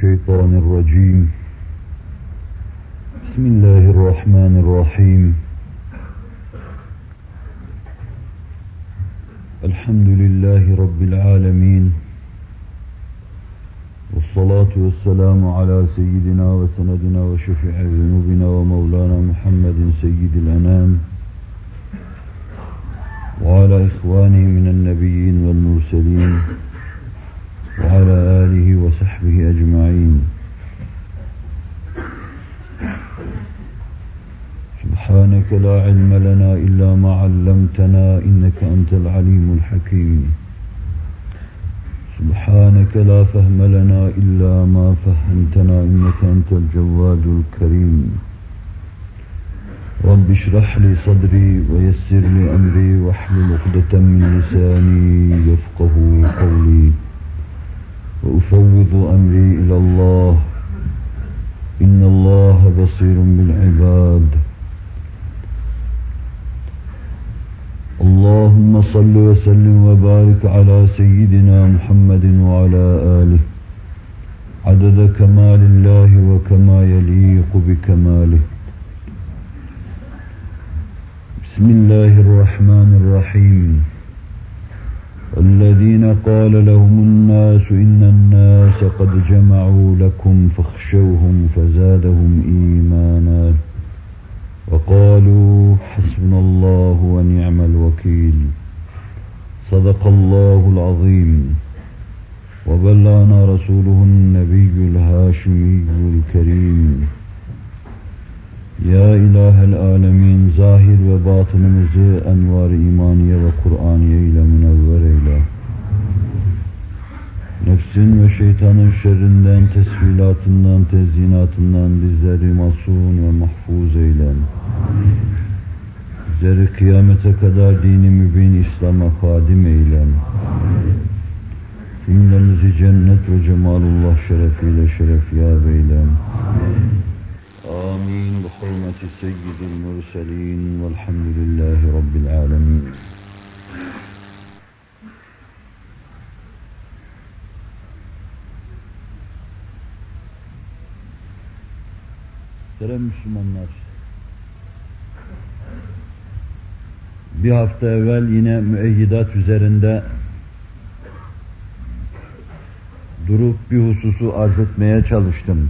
الشيطان الرجيم. بسم الله الرحمن الرحيم. الحمد لله رب العالمين. والصلاة والسلام على سيدنا وسندنا وشفيع ذنوبنا ومولانا محمد سيد الأنام. وعلى إخوانه من النبيين والمرسلين. وعلى آله وصحبه أجمعين. سبحانك لا علم لنا إلا ما علمتنا إنك أنت العليم الحكيم. سبحانك لا فهم لنا إلا ما فهمتنا إنك أنت الجواد الكريم. رب اشرح لي صدري ويسر لي أمري واحلل عقدة من لساني يفقه قولي. وأفوض أمري إلى الله. إن الله بصير بالعباد. اللهم صل وسلم وبارك على سيدنا محمد وعلى آله. عدد كمال الله وكما يليق بكماله. بسم الله الرحمن الرحيم. الذين قال لهم الناس إن الناس قد جمعوا لكم فاخشوهم فزادهم إيمانا وقالوا حسبنا الله ونعم الوكيل صدق الله العظيم وبلغنا رسوله النبي الهاشمي الكريم Ya İlahel Alemin zahir ve batınımızı envar imaniye ve Kur'aniye ile münevver eyle. Nefsin ve şeytanın şerrinden, tesvilatından, tezyinatından bizleri masum ve mahfuz eyle. Bizleri kıyamete kadar dini mübin İslam'a hadim eyle. Cümlemizi cennet ve cemalullah şerefiyle şerefyab eyle. آمين بحرمة سيد المرسلين والحمد لله رب العالمين Muhterem Müslümanlar, bir hafta evvel yine müeyyidat üzerinde durup bir hususu arz etmeye çalıştım.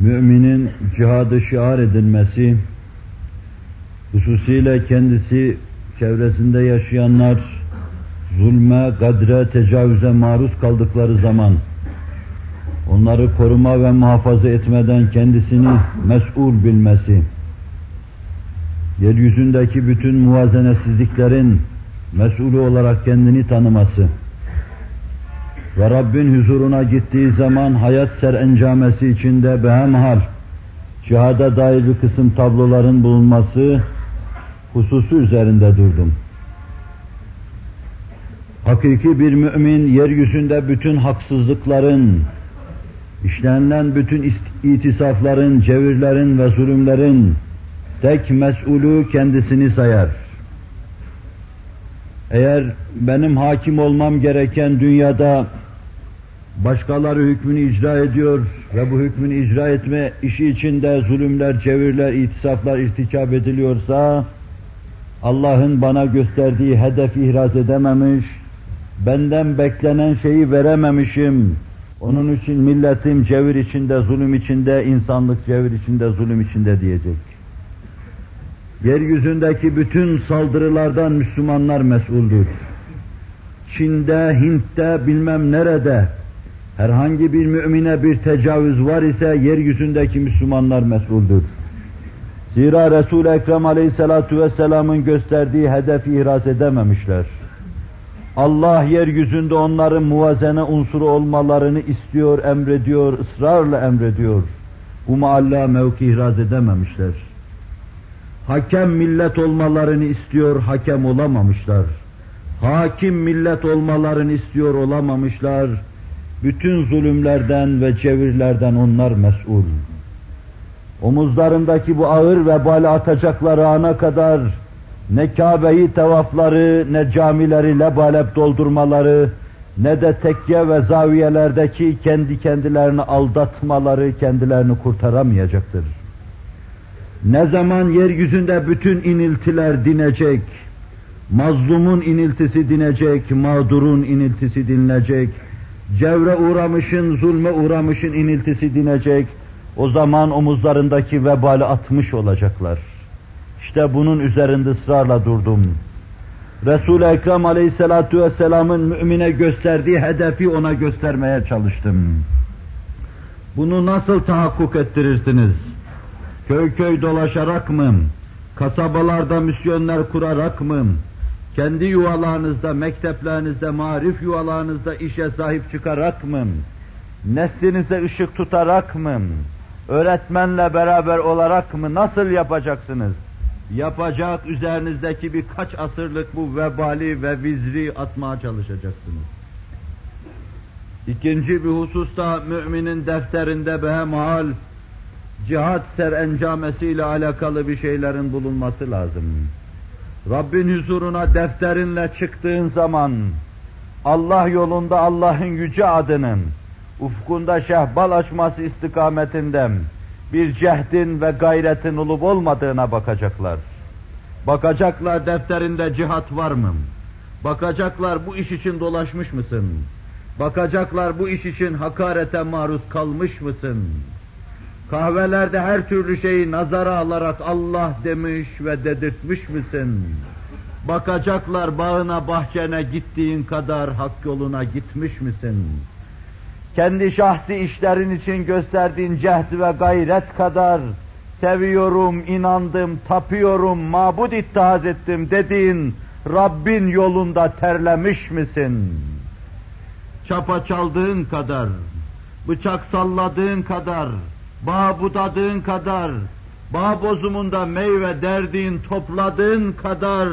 Müminin cihadı şiar edilmesi, hususiyle kendisi çevresinde yaşayanlar zulme, gadre, tecavüze maruz kaldıkları zaman onları koruma ve muhafaza etmeden kendisini mesul bilmesi, yeryüzündeki bütün muvazenesizliklerin mesulü olarak kendini tanıması, ve Rabbin huzuruna gittiği zaman hayat serencamesi içinde behemhal cihada dair bir kısım tabloların bulunması hususu üzerinde durdum. Hakiki bir mümin yeryüzünde bütün haksızlıkların, işlenilen bütün itisafların, cevirlerin ve zulümlerin tek mesulü kendisini sayar. Eğer benim hakim olmam gereken dünyada başkaları hükmünü icra ediyor ve bu hükmünü icra etme işi içinde zulümler, cevirler, itisaflar irtikap ediliyorsa, Allah'ın bana gösterdiği hedefi ihraz edememiş, benden beklenen şeyi verememişim, onun için milletim cevir içinde, zulüm içinde, insanlık cevir içinde, zulüm içinde diyecek. Yeryüzündeki bütün saldırılardan Müslümanlar mesuldür. Çin'de, Hint'te, bilmem nerede, herhangi bir mümine bir tecavüz var ise yeryüzündeki Müslümanlar mesuldür. Zira Resul-i Ekrem aleyhissalatu vesselamın gösterdiği hedefi ihraz edememişler. Allah yeryüzünde onların muvazene unsuru olmalarını istiyor, emrediyor, ısrarla emrediyor. Bu maalla mevki ihraz edememişler. Hakem millet olmalarını istiyor, hakem olamamışlar. Hakim millet olmalarını istiyor, olamamışlar bütün zulümlerden ve çevirlerden onlar mesul. Omuzlarındaki bu ağır vebali atacakları ana kadar ne Kabe'yi tevafları, ne camileri lebalep doldurmaları, ne de tekke ve zaviyelerdeki kendi kendilerini aldatmaları kendilerini kurtaramayacaktır. Ne zaman yeryüzünde bütün iniltiler dinecek, mazlumun iniltisi dinecek, mağdurun iniltisi dinlecek, cevre uğramışın, zulme uğramışın iniltisi dinecek, o zaman omuzlarındaki vebali atmış olacaklar. İşte bunun üzerinde ısrarla durdum. Resul-i Ekrem aleyhissalatu vesselamın mümine gösterdiği hedefi ona göstermeye çalıştım. Bunu nasıl tahakkuk ettirirsiniz? Köy köy dolaşarak mı? Kasabalarda misyonlar kurarak mı? Kendi yuvalarınızda, mekteplerinizde, marif yuvalarınızda işe sahip çıkarak mı? Neslinize ışık tutarak mı? Öğretmenle beraber olarak mı? Nasıl yapacaksınız? Yapacak üzerinizdeki birkaç asırlık bu vebali ve vizri atmaya çalışacaksınız. İkinci bir hususta müminin defterinde behemhal cihat serencamesiyle alakalı bir şeylerin bulunması lazım. Rabbin huzuruna defterinle çıktığın zaman Allah yolunda Allah'ın yüce adının ufkunda şehbal açması istikametinden bir cehdin ve gayretin olup olmadığına bakacaklar. Bakacaklar defterinde cihat var mı? Bakacaklar bu iş için dolaşmış mısın? Bakacaklar bu iş için hakarete maruz kalmış mısın? Kahvelerde her türlü şeyi nazara alarak Allah demiş ve dedirtmiş misin? Bakacaklar bağına bahçene gittiğin kadar hak yoluna gitmiş misin? Kendi şahsi işlerin için gösterdiğin cehd ve gayret kadar seviyorum, inandım, tapıyorum, mabud ittihaz ettim dediğin Rabbin yolunda terlemiş misin? Çapa çaldığın kadar, bıçak salladığın kadar, bağ budadığın kadar, bağ bozumunda meyve derdiğin, topladığın kadar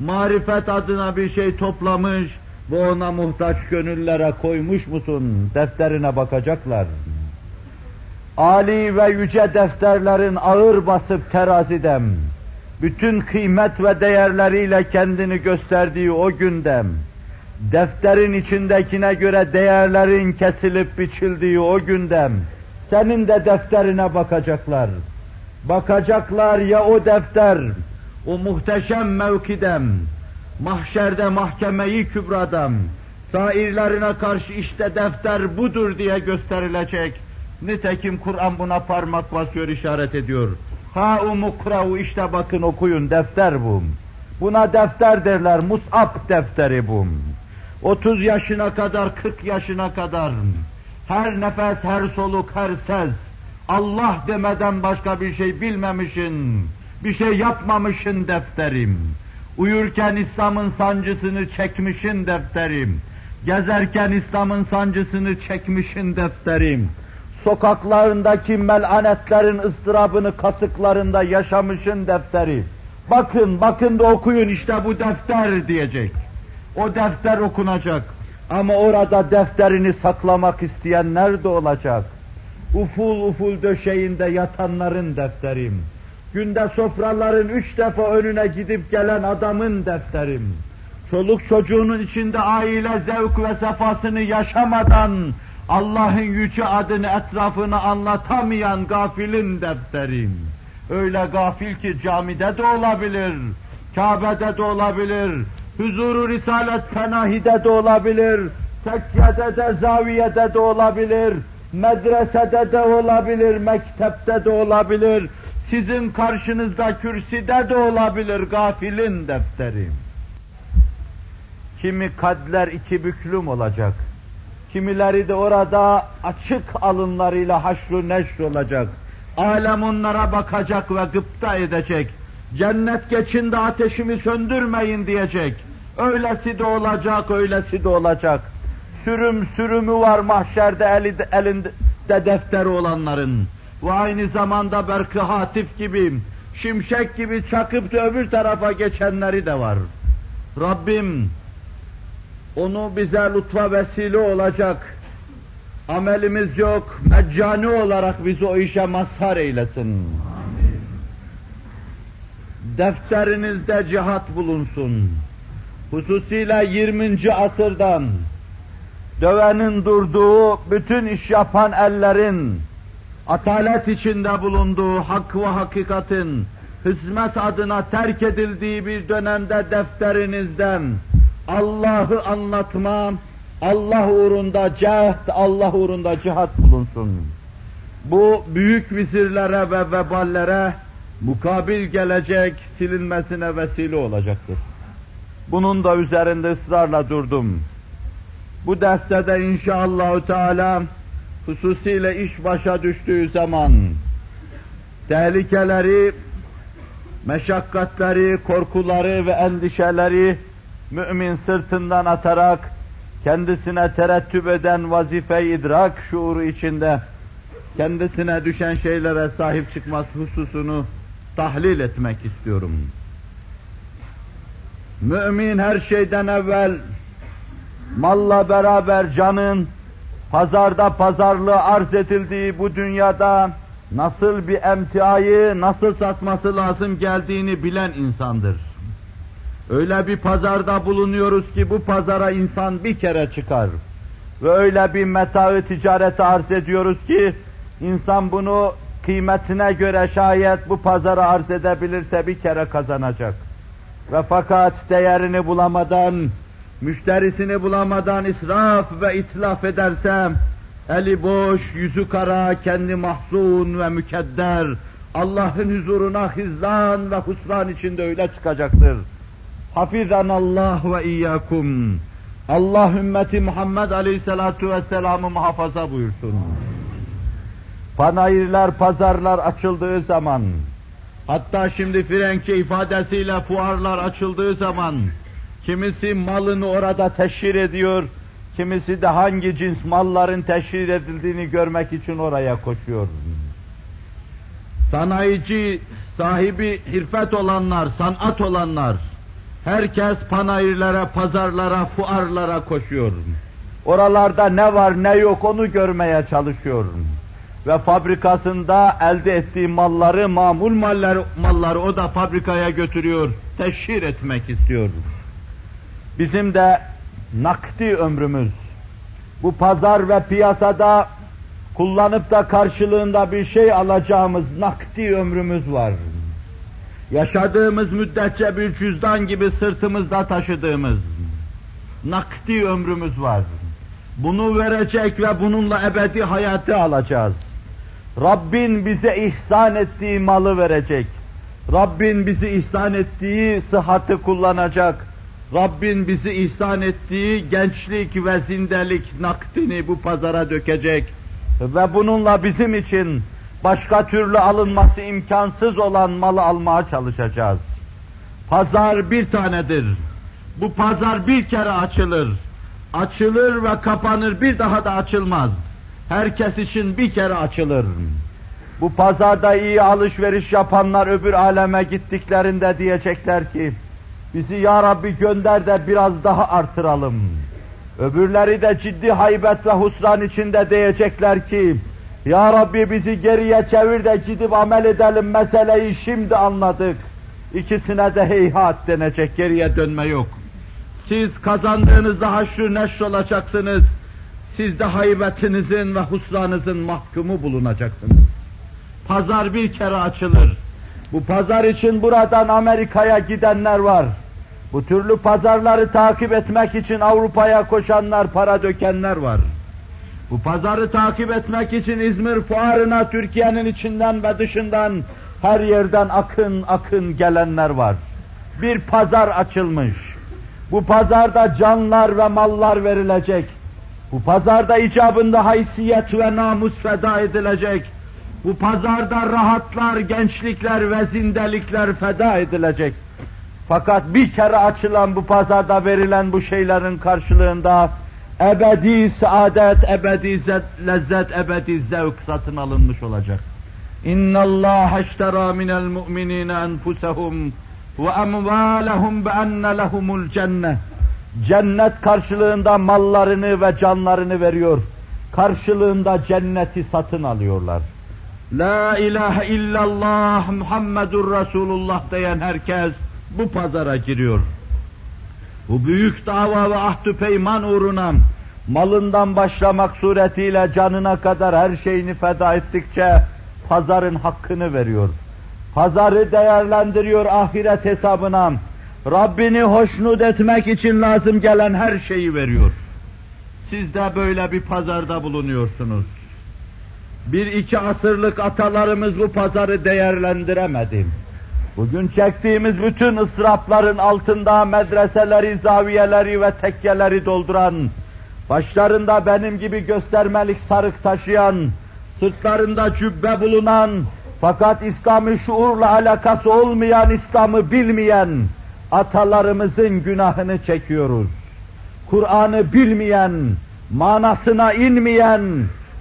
marifet adına bir şey toplamış ve ona muhtaç gönüllere koymuş musun? Defterine bakacaklar. Ali ve yüce defterlerin ağır basıp terazidem, bütün kıymet ve değerleriyle kendini gösterdiği o gündem, defterin içindekine göre değerlerin kesilip biçildiği o gündem, senin de defterine bakacaklar. Bakacaklar ya o defter, o muhteşem mevkidem, mahşerde mahkemeyi kübradam, sairlerine karşı işte defter budur diye gösterilecek. Nitekim Kur'an buna parmak basıyor, işaret ediyor. Ha umukravu işte bakın okuyun, defter bu. Buna defter derler, mus'ab defteri bu. 30 yaşına kadar, 40 yaşına kadar, her nefes, her soluk, her ses, Allah demeden başka bir şey bilmemişin, bir şey yapmamışın defterim. Uyurken İslam'ın sancısını çekmişin defterim. Gezerken İslam'ın sancısını çekmişin defterim. Sokaklarındaki melanetlerin ıstırabını kasıklarında yaşamışın defteri. Bakın, bakın da okuyun işte bu defter diyecek. O defter okunacak. Ama orada defterini saklamak isteyenler de olacak. Uful uful döşeğinde yatanların defterim. Günde sofraların üç defa önüne gidip gelen adamın defterim. Çoluk çocuğunun içinde aile zevk ve sefasını yaşamadan Allah'ın yüce adını etrafını anlatamayan gafilin defterim. Öyle gafil ki camide de olabilir, Kabe'de de olabilir, huzuru risalet penahide de olabilir, tekkede de zaviyede de olabilir, medresede de olabilir, mektepte de olabilir, sizin karşınızda kürsüde de olabilir gafilin defteri. Kimi kadler iki büklüm olacak, kimileri de orada açık alınlarıyla haşru neşr olacak. Alem onlara bakacak ve gıpta edecek. Cennet geçin de ateşimi söndürmeyin diyecek. Öylesi de olacak, öylesi de olacak. Sürüm sürümü var mahşerde elinde, elinde defteri olanların. Ve aynı zamanda Berkı Hatif gibi, şimşek gibi çakıp da öbür tarafa geçenleri de var. Rabbim onu bize lütfa vesile olacak. Amelimiz yok, meccani olarak bizi o işe mazhar eylesin. defterinizde cihat bulunsun. Hususiyle 20. asırdan dövenin durduğu, bütün iş yapan ellerin atalet içinde bulunduğu hak ve hakikatin hizmet adına terk edildiği bir dönemde defterinizden Allah'ı anlatma, Allah uğrunda cehd, Allah uğrunda cihat bulunsun. Bu büyük vizirlere ve veballere mukabil gelecek silinmesine vesile olacaktır. Bunun da üzerinde ısrarla durdum. Bu derste de inşallahü teala hususiyle iş başa düştüğü zaman tehlikeleri, meşakkatleri, korkuları ve endişeleri mümin sırtından atarak kendisine terettüp eden vazife idrak şuuru içinde kendisine düşen şeylere sahip çıkması hususunu tahlil etmek istiyorum. Mümin her şeyden evvel malla beraber canın pazarda pazarlığı arz edildiği bu dünyada nasıl bir emtiayı, nasıl satması lazım geldiğini bilen insandır. Öyle bir pazarda bulunuyoruz ki bu pazara insan bir kere çıkar. Ve öyle bir metaı ticarete arz ediyoruz ki insan bunu kıymetine göre şayet bu pazara arz edebilirse bir kere kazanacak. Ve fakat değerini bulamadan, müşterisini bulamadan israf ve itlaf ederse, eli boş, yüzü kara, kendi mahzun ve mükedder, Allah'ın huzuruna hizlan ve husran içinde öyle çıkacaktır. Hafizan Allah ve iyyakum. Allah ümmeti Muhammed Aleyhisselatu Vesselam'ı muhafaza buyursun. Panayırlar, pazarlar açıldığı zaman, hatta şimdi Frenke ifadesiyle fuarlar açıldığı zaman, kimisi malını orada teşhir ediyor, kimisi de hangi cins malların teşhir edildiğini görmek için oraya koşuyor. Sanayici, sahibi hirfet olanlar, sanat olanlar, herkes panayırlara, pazarlara, fuarlara koşuyor. Oralarda ne var ne yok onu görmeye çalışıyor ve fabrikasında elde ettiği malları, mamul malları, malları o da fabrikaya götürüyor, teşhir etmek istiyor. Bizim de nakdi ömrümüz, bu pazar ve piyasada kullanıp da karşılığında bir şey alacağımız nakdi ömrümüz var. Yaşadığımız müddetçe bir cüzdan gibi sırtımızda taşıdığımız nakdi ömrümüz var. Bunu verecek ve bununla ebedi hayatı alacağız. Rabbin bize ihsan ettiği malı verecek. Rabbin bizi ihsan ettiği sıhhati kullanacak. Rabbin bizi ihsan ettiği gençlik ve zindelik nakdini bu pazara dökecek. Ve bununla bizim için başka türlü alınması imkansız olan malı almaya çalışacağız. Pazar bir tanedir. Bu pazar bir kere açılır. Açılır ve kapanır bir daha da açılmaz. Herkes için bir kere açılır. Bu pazarda iyi alışveriş yapanlar öbür aleme gittiklerinde diyecekler ki, bizi ya Rabbi gönder de biraz daha artıralım. Öbürleri de ciddi haybet ve husran içinde diyecekler ki, Ya Rabbi bizi geriye çevir de gidip amel edelim meseleyi şimdi anladık. İkisine de heyhat denecek, geriye dönme yok. Siz kazandığınızda haşr neşr olacaksınız siz de haybetinizin ve husranınızın mahkumu bulunacaksınız. Pazar bir kere açılır. Bu pazar için buradan Amerika'ya gidenler var. Bu türlü pazarları takip etmek için Avrupa'ya koşanlar, para dökenler var. Bu pazarı takip etmek için İzmir fuarına Türkiye'nin içinden ve dışından her yerden akın akın gelenler var. Bir pazar açılmış. Bu pazarda canlar ve mallar verilecek. Bu pazarda icabında haysiyet ve namus feda edilecek. Bu pazarda rahatlar, gençlikler ve zindelikler feda edilecek. Fakat bir kere açılan bu pazarda verilen bu şeylerin karşılığında ebedi saadet, ebedi lezzet, ebedi zevk satın alınmış olacak. İnna Allah eştera minel mu'minina enfusahum ve emvalahum bi enne lehumul cennet cennet karşılığında mallarını ve canlarını veriyor. Karşılığında cenneti satın alıyorlar. La ilahe illallah Muhammedur Resulullah diyen herkes bu pazara giriyor. Bu büyük dava ve ahdü peyman uğruna malından başlamak suretiyle canına kadar her şeyini feda ettikçe pazarın hakkını veriyor. Pazarı değerlendiriyor ahiret hesabına. Rabbini hoşnut etmek için lazım gelen her şeyi veriyor. Siz de böyle bir pazarda bulunuyorsunuz. Bir iki asırlık atalarımız bu pazarı değerlendiremedi. Bugün çektiğimiz bütün ısrapların altında medreseleri, zaviyeleri ve tekkeleri dolduran, başlarında benim gibi göstermelik sarık taşıyan, sırtlarında cübbe bulunan, fakat İslami şuurla alakası olmayan, İslam'ı bilmeyen atalarımızın günahını çekiyoruz. Kur'an'ı bilmeyen, manasına inmeyen,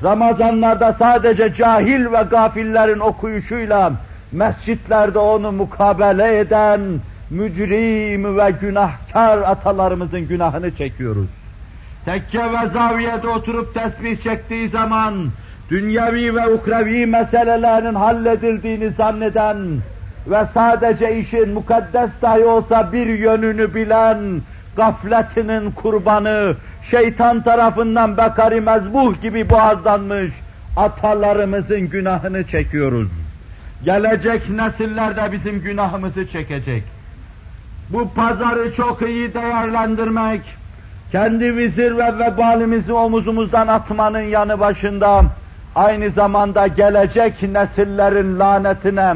Ramazanlarda sadece cahil ve gafillerin okuyuşuyla mescitlerde onu mukabele eden mücrim ve günahkar atalarımızın günahını çekiyoruz. Tekke ve zaviyede oturup tesbih çektiği zaman dünyevi ve ukrevi meselelerin halledildiğini zanneden ve sadece işin mukaddes dahi olsa bir yönünü bilen gafletinin kurbanı, şeytan tarafından bekari mezbuh gibi boğazlanmış atalarımızın günahını çekiyoruz. Gelecek nesiller de bizim günahımızı çekecek. Bu pazarı çok iyi değerlendirmek, kendi vizir ve vebalimizi omuzumuzdan atmanın yanı başında, aynı zamanda gelecek nesillerin lanetine,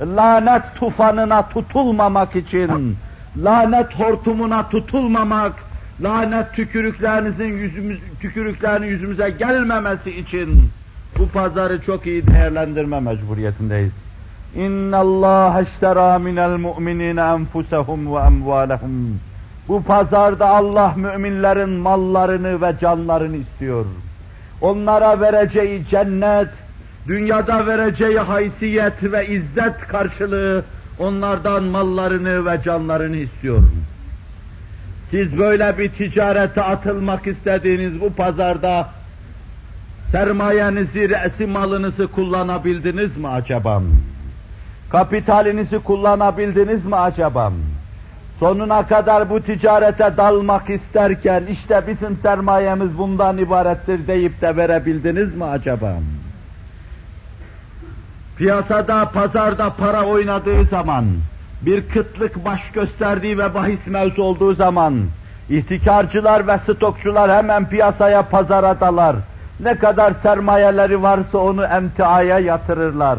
lanet tufanına tutulmamak için, lanet hortumuna tutulmamak, lanet tükürüklerinizin yüzümüz, tükürüklerinin yüzümüze gelmemesi için bu pazarı çok iyi değerlendirme mecburiyetindeyiz. İnna Allah iştera minel mu'minine enfusahum ve emvalahum. Bu pazarda Allah müminlerin mallarını ve canlarını istiyor. Onlara vereceği cennet, dünyada vereceği haysiyet ve izzet karşılığı onlardan mallarını ve canlarını istiyor. Siz böyle bir ticarete atılmak istediğiniz bu pazarda sermayenizi, re'si malınızı kullanabildiniz mi acaba? Kapitalinizi kullanabildiniz mi acaba? Sonuna kadar bu ticarete dalmak isterken işte bizim sermayemiz bundan ibarettir deyip de verebildiniz mi acaba? Piyasada, pazarda para oynadığı zaman, bir kıtlık baş gösterdiği ve bahis mevzu olduğu zaman, ihtikarcılar ve stokçular hemen piyasaya, pazara dalar. Ne kadar sermayeleri varsa onu emtiaya yatırırlar.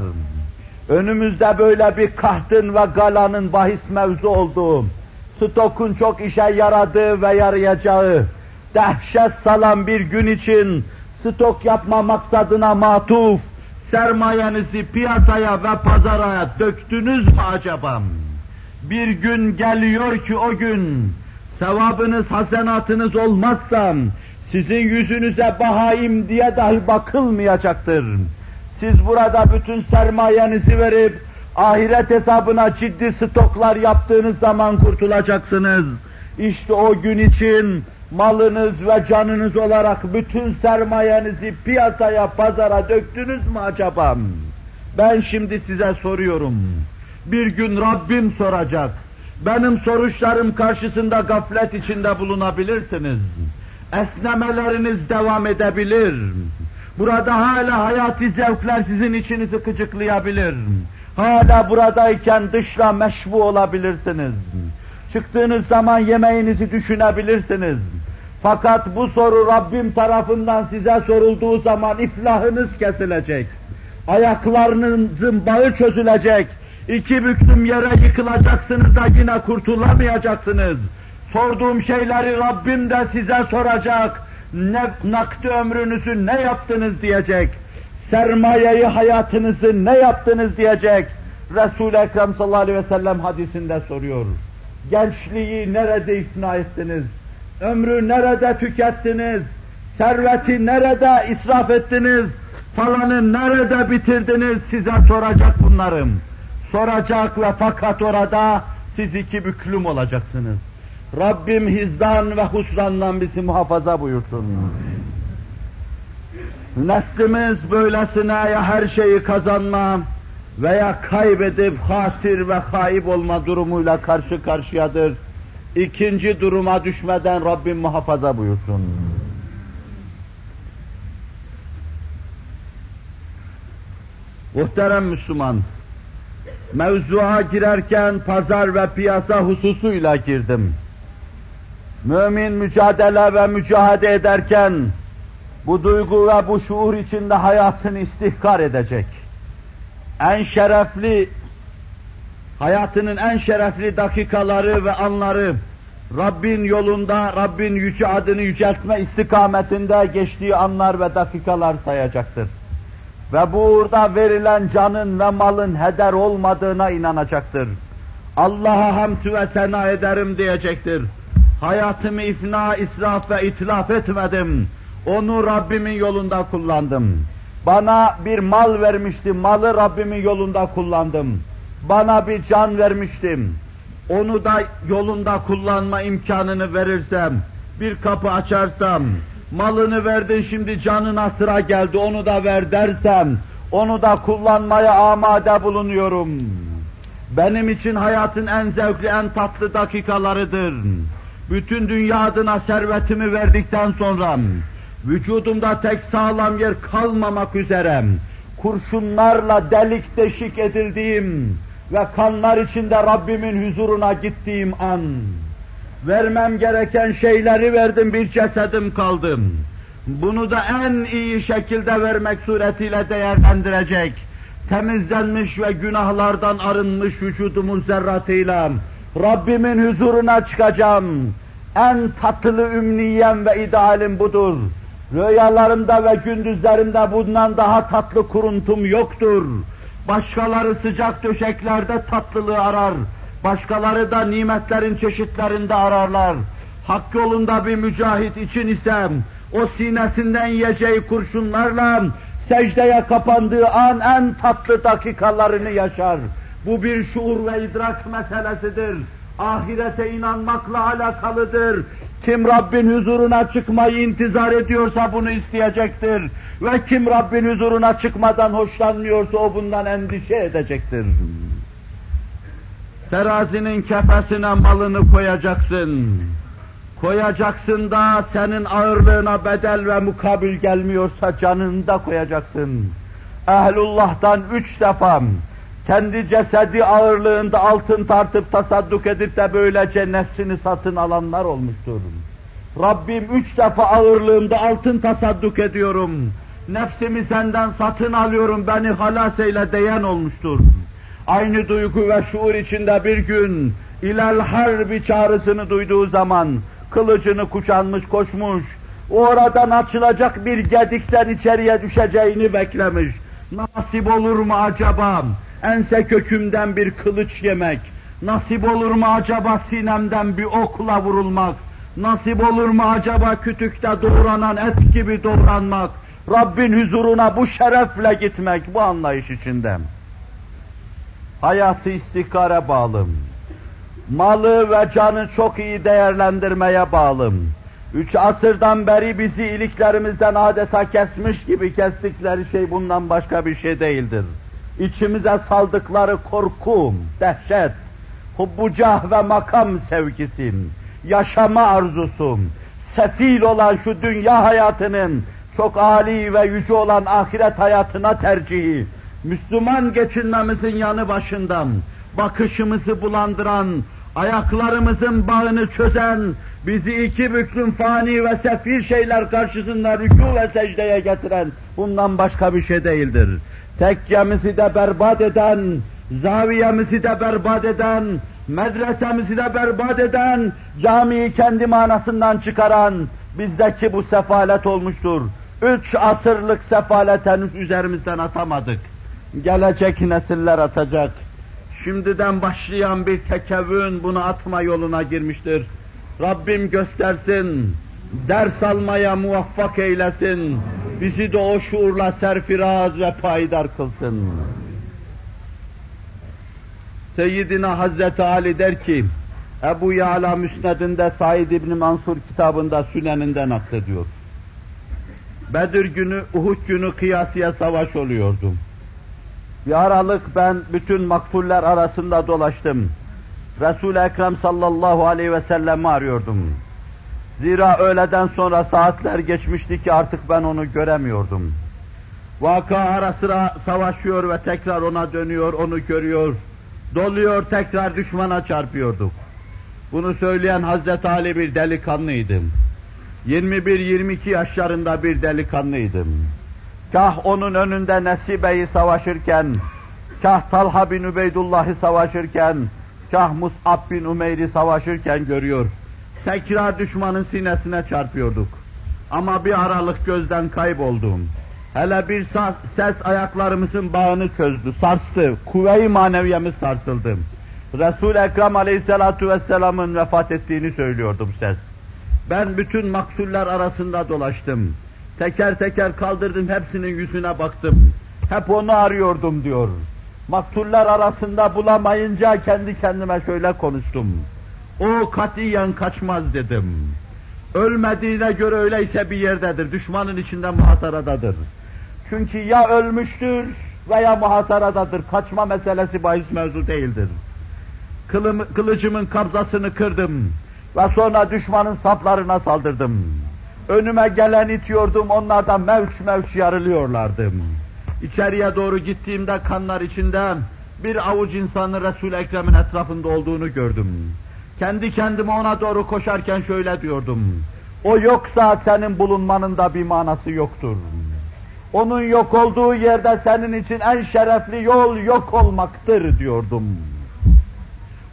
Önümüzde böyle bir kahtın ve galanın bahis mevzu olduğu, stokun çok işe yaradığı ve yarayacağı, dehşet salan bir gün için stok yapma maksadına matuf, sermayenizi piyasaya ve pazara döktünüz mü acaba? Bir gün geliyor ki o gün, sevabınız, hasenatınız olmazsa, sizin yüzünüze bahaim diye dahi bakılmayacaktır. Siz burada bütün sermayenizi verip, ahiret hesabına ciddi stoklar yaptığınız zaman kurtulacaksınız. İşte o gün için malınız ve canınız olarak bütün sermayenizi piyasaya, pazara döktünüz mü acaba? Ben şimdi size soruyorum. Bir gün Rabbim soracak. Benim soruşlarım karşısında gaflet içinde bulunabilirsiniz. Esnemeleriniz devam edebilir. Burada hala hayati zevkler sizin içinizi gıcıklayabilir. Hala buradayken dışla meşbu olabilirsiniz. Çıktığınız zaman yemeğinizi düşünebilirsiniz. Fakat bu soru Rabbim tarafından size sorulduğu zaman iflahınız kesilecek. Ayaklarınızın bağı çözülecek. İki büklüm yere yıkılacaksınız da yine kurtulamayacaksınız. Sorduğum şeyleri Rabbim de size soracak. Ne, nakdi ömrünüzü ne yaptınız diyecek. Sermayeyi hayatınızı ne yaptınız diyecek. Resul-i Ekrem sallallahu aleyhi ve sellem hadisinde soruyor. Gençliği nerede ifna ettiniz? Ömrü nerede tükettiniz? Serveti nerede israf ettiniz? Falanı nerede bitirdiniz? Size soracak bunlarım. Soracak ve fakat orada siz iki büklüm olacaksınız. Rabbim hizdan ve husrandan bizi muhafaza buyursun. Neslimiz böylesine ya her şeyi kazanma veya kaybedip hasir ve haib olma durumuyla karşı karşıyadır. İkinci duruma düşmeden Rabbim muhafaza buyursun. Muhterem Müslüman, mevzuğa girerken pazar ve piyasa hususuyla girdim. Mümin mücadele ve mücadele ederken bu duygu ve bu şuur içinde hayatını istihkar edecek. En şerefli, hayatının en şerefli dakikaları ve anları Rabbin yolunda, Rabbin yüce adını yüceltme istikametinde geçtiği anlar ve dakikalar sayacaktır. Ve bu uğurda verilen canın ve malın heder olmadığına inanacaktır. Allah'a hamd ve sena ederim diyecektir. Hayatımı ifna, israf ve itlaf etmedim. Onu Rabbimin yolunda kullandım. Bana bir mal vermişti, malı Rabbimin yolunda kullandım. Bana bir can vermiştim. Onu da yolunda kullanma imkanını verirsem, bir kapı açarsam, malını verdin şimdi canına sıra geldi onu da ver dersem, onu da kullanmaya amade bulunuyorum. Benim için hayatın en zevkli, en tatlı dakikalarıdır. Bütün dünya adına servetimi verdikten sonra, vücudumda tek sağlam yer kalmamak üzere, kurşunlarla delik deşik edildiğim ve kanlar içinde Rabbimin huzuruna gittiğim an, vermem gereken şeyleri verdim, bir cesedim kaldım. Bunu da en iyi şekilde vermek suretiyle değerlendirecek, temizlenmiş ve günahlardan arınmış vücudumun zerratıyla Rabbimin huzuruna çıkacağım. En tatlı ümniyem ve idealim budur. Rüyalarımda ve gündüzlerimde bundan daha tatlı kuruntum yoktur. Başkaları sıcak döşeklerde tatlılığı arar. Başkaları da nimetlerin çeşitlerinde ararlar. Hak yolunda bir mücahit için ise o sinesinden yiyeceği kurşunlarla secdeye kapandığı an en tatlı dakikalarını yaşar. Bu bir şuur ve idrak meselesidir. Ahirete inanmakla alakalıdır. Kim Rabbin huzuruna çıkmayı intizar ediyorsa bunu isteyecektir. Ve kim Rabbin huzuruna çıkmadan hoşlanmıyorsa o bundan endişe edecektir. Terazinin kefesine malını koyacaksın. Koyacaksın da senin ağırlığına bedel ve mukabil gelmiyorsa canını da koyacaksın. Ehlullah'tan üç defa kendi cesedi ağırlığında altın tartıp tasadduk edip de böylece nefsini satın alanlar olmuştur. Rabbim üç defa ağırlığımda altın tasadduk ediyorum. Nefsimi senden satın alıyorum, beni halas eyle diyen olmuştur. Aynı duygu ve şuur içinde bir gün ilal harbi çağrısını duyduğu zaman kılıcını kuşanmış koşmuş, oradan açılacak bir gedikten içeriye düşeceğini beklemiş. Nasip olur mu acaba? Ense kökümden bir kılıç yemek. Nasip olur mu acaba sinemden bir okla vurulmak? Nasip olur mu acaba kütükte doğranan et gibi doğranmak? Rabbin huzuruna bu şerefle gitmek bu anlayış içinde. Hayatı istikare bağlı. Malı ve canı çok iyi değerlendirmeye bağlı. Üç asırdan beri bizi iliklerimizden adeta kesmiş gibi kestikleri şey bundan başka bir şey değildir. İçimize saldıkları korku, dehşet, hubbucah ve makam sevgisi, yaşama arzusu, sefil olan şu dünya hayatının çok âli ve yüce olan ahiret hayatına tercihi, Müslüman geçinmemizin yanı başından, bakışımızı bulandıran, ayaklarımızın bağını çözen, bizi iki büklüm fani ve sefil şeyler karşısında rükû ve secdeye getiren, bundan başka bir şey değildir. Tekkemizi de berbat eden, zaviyemizi de berbat eden, medresemizi de berbat eden, camiyi kendi manasından çıkaran, bizdeki bu sefalet olmuştur. Üç asırlık sefalet henüz üzerimizden atamadık. Gelecek nesiller atacak. Şimdiden başlayan bir tekevvün bunu atma yoluna girmiştir. Rabbim göstersin, ders almaya muvaffak eylesin, bizi de o şuurla serfiraz ve payidar kılsın. Seyyidina Hazreti Ali der ki, Ebu Ya'la Müsned'inde Said İbni Mansur kitabında Sünen'inden naklediyor. Bedir günü, Uhud günü kıyasıya savaş oluyordu. Bir aralık ben bütün maktuller arasında dolaştım. Resul-i Ekrem sallallahu aleyhi ve sellem'i arıyordum. Zira öğleden sonra saatler geçmişti ki artık ben onu göremiyordum. Vaka ara sıra savaşıyor ve tekrar ona dönüyor, onu görüyor. Doluyor, tekrar düşmana çarpıyorduk. Bunu söyleyen Hazreti Ali bir delikanlıydım. 21-22 yaşlarında bir delikanlıydım. Kah onun önünde Nesibe'yi savaşırken, kah Talha bin Ubeydullah'ı savaşırken, kah Mus'ab bin Umeyr'i savaşırken görüyor. Tekrar düşmanın sinesine çarpıyorduk. Ama bir aralık gözden kayboldum. Hele bir ses ayaklarımızın bağını çözdü, sarstı. Kuvve-i maneviyemiz sarsıldı. Resul-i Ekrem aleyhissalatu vesselamın vefat ettiğini söylüyordum ses. Ben bütün maksuller arasında dolaştım. Teker teker kaldırdım, hepsinin yüzüne baktım. Hep onu arıyordum diyor. Maktuller arasında bulamayınca kendi kendime şöyle konuştum. O katiyen kaçmaz dedim. Ölmediğine göre öyleyse bir yerdedir, düşmanın içinde muhasaradadır. Çünkü ya ölmüştür veya muhasaradadır. Kaçma meselesi bahis mevzu değildir. Kılım, kılıcımın kabzasını kırdım ve sonra düşmanın saflarına saldırdım. Önüme gelen itiyordum, onlar da mevç mevç yarılıyorlardı. İçeriye doğru gittiğimde kanlar içinde bir avuç insanın Resul-i Ekrem'in etrafında olduğunu gördüm. Kendi kendime ona doğru koşarken şöyle diyordum. O yoksa senin bulunmanın da bir manası yoktur. Onun yok olduğu yerde senin için en şerefli yol yok olmaktır diyordum.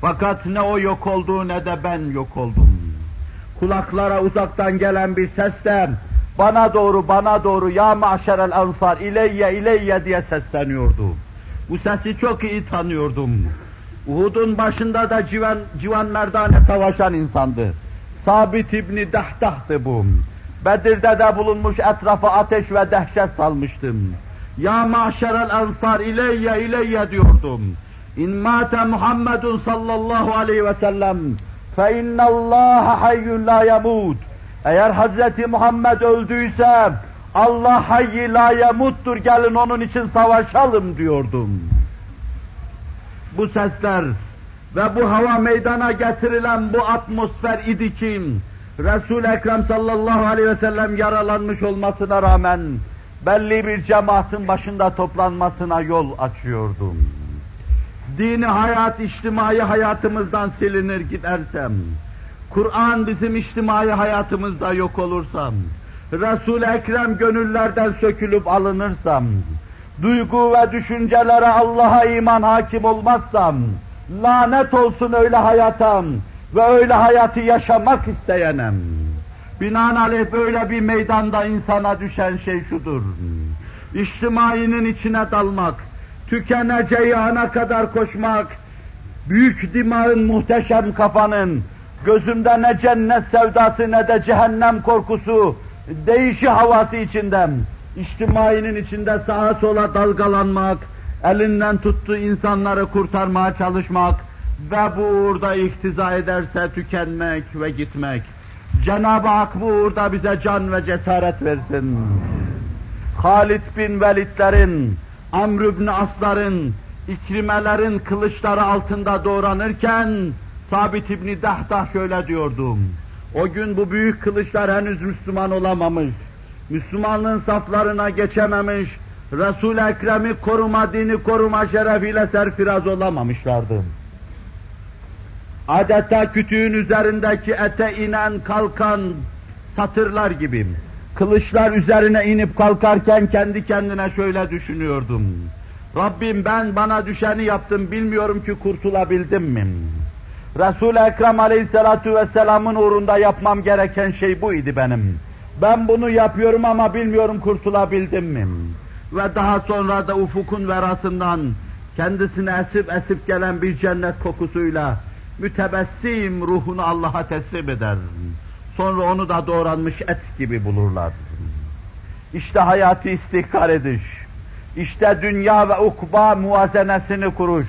Fakat ne o yok oldu ne de ben yok oldum. Kulaklara uzaktan gelen bir ses de bana doğru bana doğru ya maşerel ansar ileyye ileyye diye sesleniyordu. Bu sesi çok iyi tanıyordum. Uhud'un başında da civan, civan merdane savaşan insandı. Sabit İbni Dahtah'tı bu. Bedir'de de bulunmuş etrafa ateş ve dehşet salmıştım. Ya maşerel ansar ileyye ileyye diyordum. İn mâte Muhammedun sallallahu aleyhi ve sellem fe innallâhe hayyun la yemut. Eğer Hazreti Muhammed öldüyse Allah hayyi la yemuttur gelin onun için savaşalım diyordum. Bu sesler ve bu hava meydana getirilen bu atmosfer idi ki Resul-i Ekrem sallallahu aleyhi ve sellem yaralanmış olmasına rağmen belli bir cemaatin başında toplanmasına yol açıyordum. Dini hayat, içtimai hayatımızdan silinir gidersem, Kur'an bizim içtimai hayatımızda yok olursam, Resul-i Ekrem gönüllerden sökülüp alınırsam, duygu ve düşüncelere Allah'a iman hakim olmazsam, lanet olsun öyle hayatam ve öyle hayatı yaşamak isteyenem. Binaenaleyh böyle bir meydanda insana düşen şey şudur. İçtimainin içine dalmak, tükeneceği ana kadar koşmak, büyük dimağın muhteşem kafanın, gözümde ne cennet sevdası ne de cehennem korkusu, değişi havası içindem, içtimainin içinde sağa sola dalgalanmak, elinden tuttuğu insanları kurtarmaya çalışmak ve bu uğurda iktiza ederse tükenmek ve gitmek. Cenab-ı Hak bu uğurda bize can ve cesaret versin. Halid bin Velidlerin, Amr ibn Aslar'ın, İkrimelerin kılıçları altında doğranırken Sabit İbni Dahdah şöyle diyordum. O gün bu büyük kılıçlar henüz Müslüman olamamış. Müslümanlığın saflarına geçememiş. Resul-i Ekrem'i koruma, dini koruma şerefiyle serfiraz olamamışlardı. Adeta kütüğün üzerindeki ete inen kalkan satırlar gibi. Kılıçlar üzerine inip kalkarken kendi kendine şöyle düşünüyordum. Rabbim ben bana düşeni yaptım, bilmiyorum ki kurtulabildim mi? Resul-i Ekrem aleyhissalatu vesselamın uğrunda yapmam gereken şey bu idi benim. Ben bunu yapıyorum ama bilmiyorum kurtulabildim mi? Ve daha sonra da ufukun verasından kendisine esip esip gelen bir cennet kokusuyla mütebessim ruhunu Allah'a teslim eder. Sonra onu da doğranmış et gibi bulurlar. İşte hayatı istihkar ediş. İşte dünya ve ukba muvazenesini kuruş.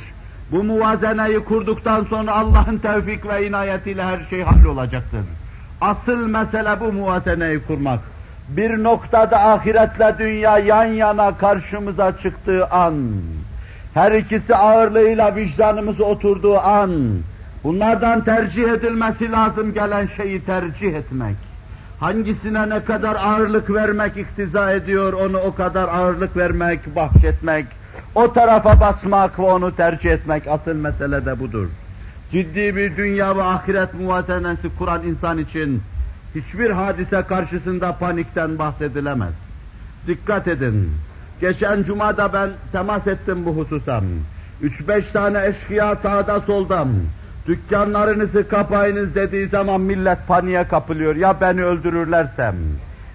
Bu muvazeneyi kurduktan sonra Allah'ın tevfik ve inayetiyle her şey hallolacaktır. Asıl mesele bu muvazeneyi kurmak. bir noktada ahiretle dünya yan yana karşımıza çıktığı an, her ikisi ağırlığıyla vicdanımıza oturduğu an, bunlardan tercih edilmesi lazım gelen şeyi tercih etmek. Hangisine ne kadar ağırlık vermek iktiza ediyor, onu o kadar ağırlık vermek, bahşetmek, o tarafa basmak ve onu tercih etmek asıl mesele de budur. Ciddi bir dünya ve ahiret muvazenesi kuran insan için hiçbir hadise karşısında panikten bahsedilemez. Dikkat edin. Geçen cumada ben temas ettim bu hususa. Üç beş tane eşkıya sağda solda dükkanlarınızı kapayınız dediği zaman millet paniğe kapılıyor. Ya beni öldürürlersem?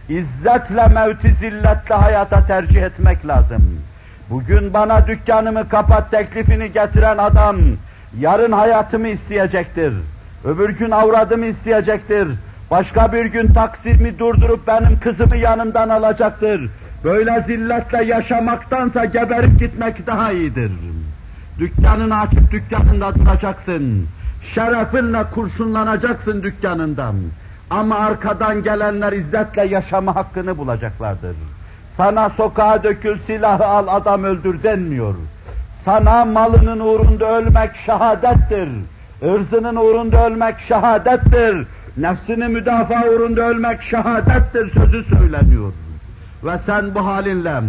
İzzetle mevti zilletle hayata tercih etmek lazım. Bugün bana dükkanımı kapat teklifini getiren adam yarın hayatımı isteyecektir. Öbür gün avradımı isteyecektir. Başka bir gün taksimi durdurup benim kızımı yanımdan alacaktır. Böyle zilletle yaşamaktansa geberip gitmek daha iyidir. Dükkanını açıp dükkanında duracaksın. Şerefinle kurşunlanacaksın dükkanından. Ama arkadan gelenler izzetle yaşama hakkını bulacaklardır. Sana sokağa dökül silahı al adam öldür denmiyor. Sana malının uğrunda ölmek şehadettir. Irzının uğrunda ölmek şehadettir. Nefsini müdafaa uğrunda ölmek şehadettir sözü söyleniyor. Ve sen bu halinle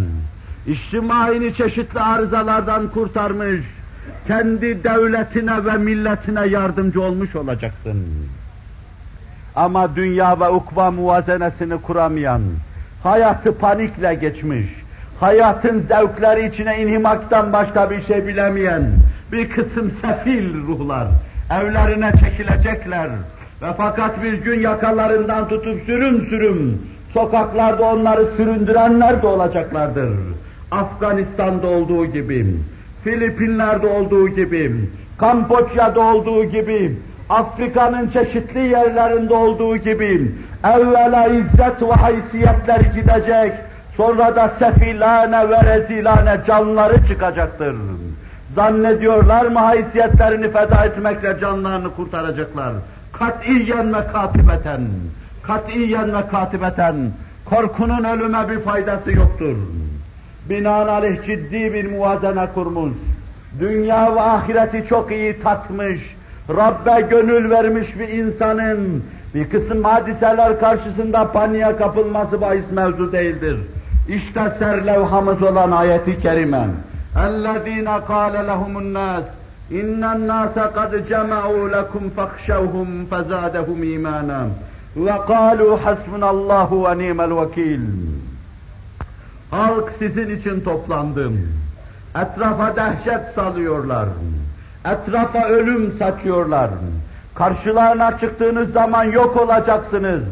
içtimaini çeşitli arızalardan kurtarmış, kendi devletine ve milletine yardımcı olmuş olacaksın. Ama dünya ve ukva muvazenesini kuramayan, hayatı panikle geçmiş, hayatın zevkleri içine inhimaktan başka bir şey bilemeyen bir kısım sefil ruhlar evlerine çekilecekler ve fakat bir gün yakalarından tutup sürüm sürüm sokaklarda onları süründürenler de olacaklardır. Afganistan'da olduğu gibi, Filipinler'de olduğu gibi, Kamboçya'da olduğu gibi, Afrika'nın çeşitli yerlerinde olduğu gibi evvela izzet ve haysiyetler gidecek, sonra da sefilane ve rezilane canları çıkacaktır. Zannediyorlar mı haysiyetlerini feda etmekle canlarını kurtaracaklar? Katiyen ve katibeten, katiyen ve katibeten, korkunun ölüme bir faydası yoktur. Binaenaleyh ciddi bir muvazene kurmuş, dünya ve ahireti çok iyi tatmış, Rabbe gönül vermiş bir insanın bir kısım hadiseler karşısında paniğe kapılması bahis mevzu değildir. İşte serlevhamız olan ayeti kerime. اَلَّذ۪ينَ قَالَ لَهُمُ النَّاسِ اِنَّ النَّاسَ قَدْ جَمَعُوا لَكُمْ فَاخْشَوْهُمْ فَزَادَهُمْ اِيمَانًا وَقَالُوا حَسْبُنَ اللّٰهُ وَنِيمَ الْوَكِيلِ Halk sizin için toplandım. Etrafa dehşet salıyorlar. Etrafa ölüm saçıyorlar. Karşılarına çıktığınız zaman yok olacaksınız.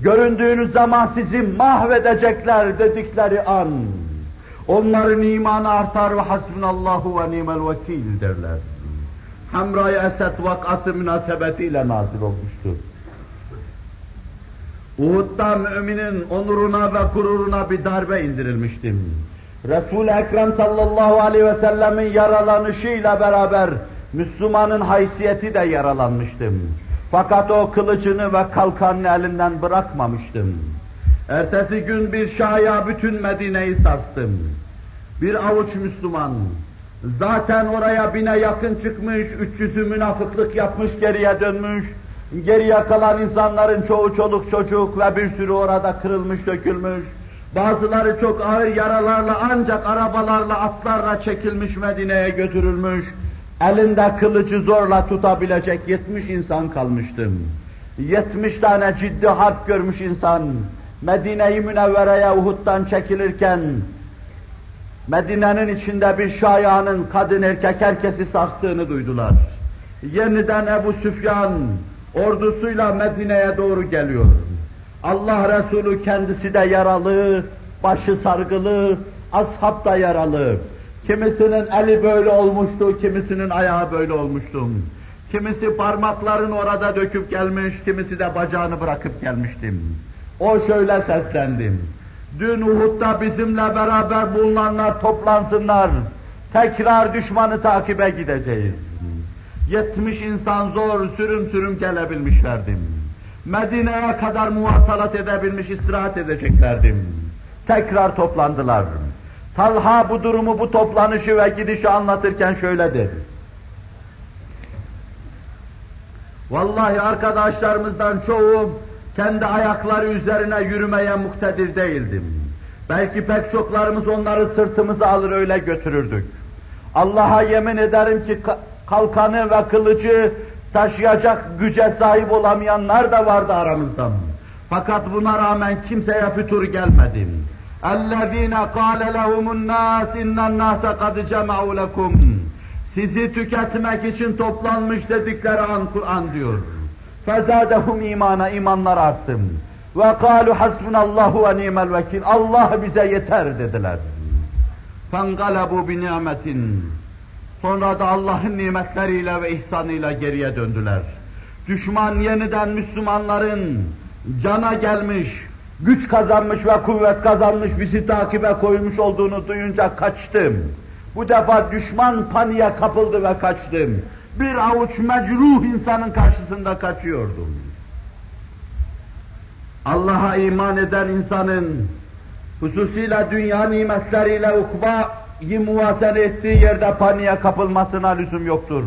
Göründüğünüz zaman sizi mahvedecekler dedikleri an. Onların imanı artar ve hasbunallahu ve nimel vekil derler. Hamra-i Esed vakası münasebetiyle nazil olmuştur. Uhud'da müminin onuruna ve gururuna bir darbe indirilmiştim. Resul-i Ekrem sallallahu aleyhi ve sellemin yaralanışıyla beraber Müslümanın haysiyeti de yaralanmıştım. Fakat o kılıcını ve kalkanını elinden bırakmamıştım. Ertesi gün bir şaya bütün Medine'yi sarstım. Bir avuç Müslüman, zaten oraya bine yakın çıkmış, üç yüzü münafıklık yapmış, geriye dönmüş, geriye kalan insanların çoğu çoluk çocuk ve bir sürü orada kırılmış, dökülmüş, bazıları çok ağır yaralarla ancak arabalarla, atlarla çekilmiş Medine'ye götürülmüş, elinde kılıcı zorla tutabilecek yetmiş insan kalmıştım. Yetmiş tane ciddi harp görmüş insan, Medine-i Münevvere'ye Uhud'dan çekilirken, Medine'nin içinde bir şayanın kadın erkek herkesi sarstığını duydular. Yeniden Ebu Süfyan ordusuyla Medine'ye doğru geliyor. Allah Resulü kendisi de yaralı, başı sargılı, ashab da yaralı. Kimisinin eli böyle olmuştu, kimisinin ayağı böyle olmuştu. Kimisi parmaklarını orada döküp gelmiş, kimisi de bacağını bırakıp gelmiştim. O şöyle seslendim. Dün Uhud'da bizimle beraber bulunanlar toplansınlar. Tekrar düşmanı takibe gideceğiz. Yetmiş insan zor sürüm sürüm gelebilmişlerdim. Medine'ye kadar muvasalat edebilmiş, istirahat edeceklerdim. Tekrar toplandılar. Talha bu durumu, bu toplanışı ve gidişi anlatırken şöyle dedi. Vallahi arkadaşlarımızdan çoğu kendi ayakları üzerine yürümeye muktedir değildim. Belki pek çoklarımız onları sırtımıza alır öyle götürürdük. Allah'a yemin ederim ki kalkanı ve kılıcı taşıyacak güce sahip olamayanlar da vardı aramızda. Fakat buna rağmen kimseye fütur gelmedim. اَلَّذ۪ينَ قَالَ لَهُمُ النَّاسِ اِنَّ النَّاسَ قَدْ جَمَعُوا لَكُمْ Sizi tüketmek için toplanmış dedikleri an Kur'an diyor. فَزَادَهُمْ imana imanlar arttım. وَقَالُوا حَسْبُنَ اللّٰهُ وَنِيمَ الْوَكِيلِ Allah bize yeter dediler. فَانْقَلَبُوا بِنِعْمَةٍ Sonra da Allah'ın nimetleriyle ve ihsanıyla geriye döndüler. Düşman yeniden Müslümanların cana gelmiş, güç kazanmış ve kuvvet kazanmış, bizi takibe koymuş olduğunu duyunca kaçtım. Bu defa düşman paniğe kapıldı ve kaçtım. Bir avuç mecruh insanın karşısında kaçıyordum. Allah'a iman eden insanın hususuyla dünya nimetleriyle ukbayı muvasene ettiği yerde paniğe kapılmasına lüzum yoktur.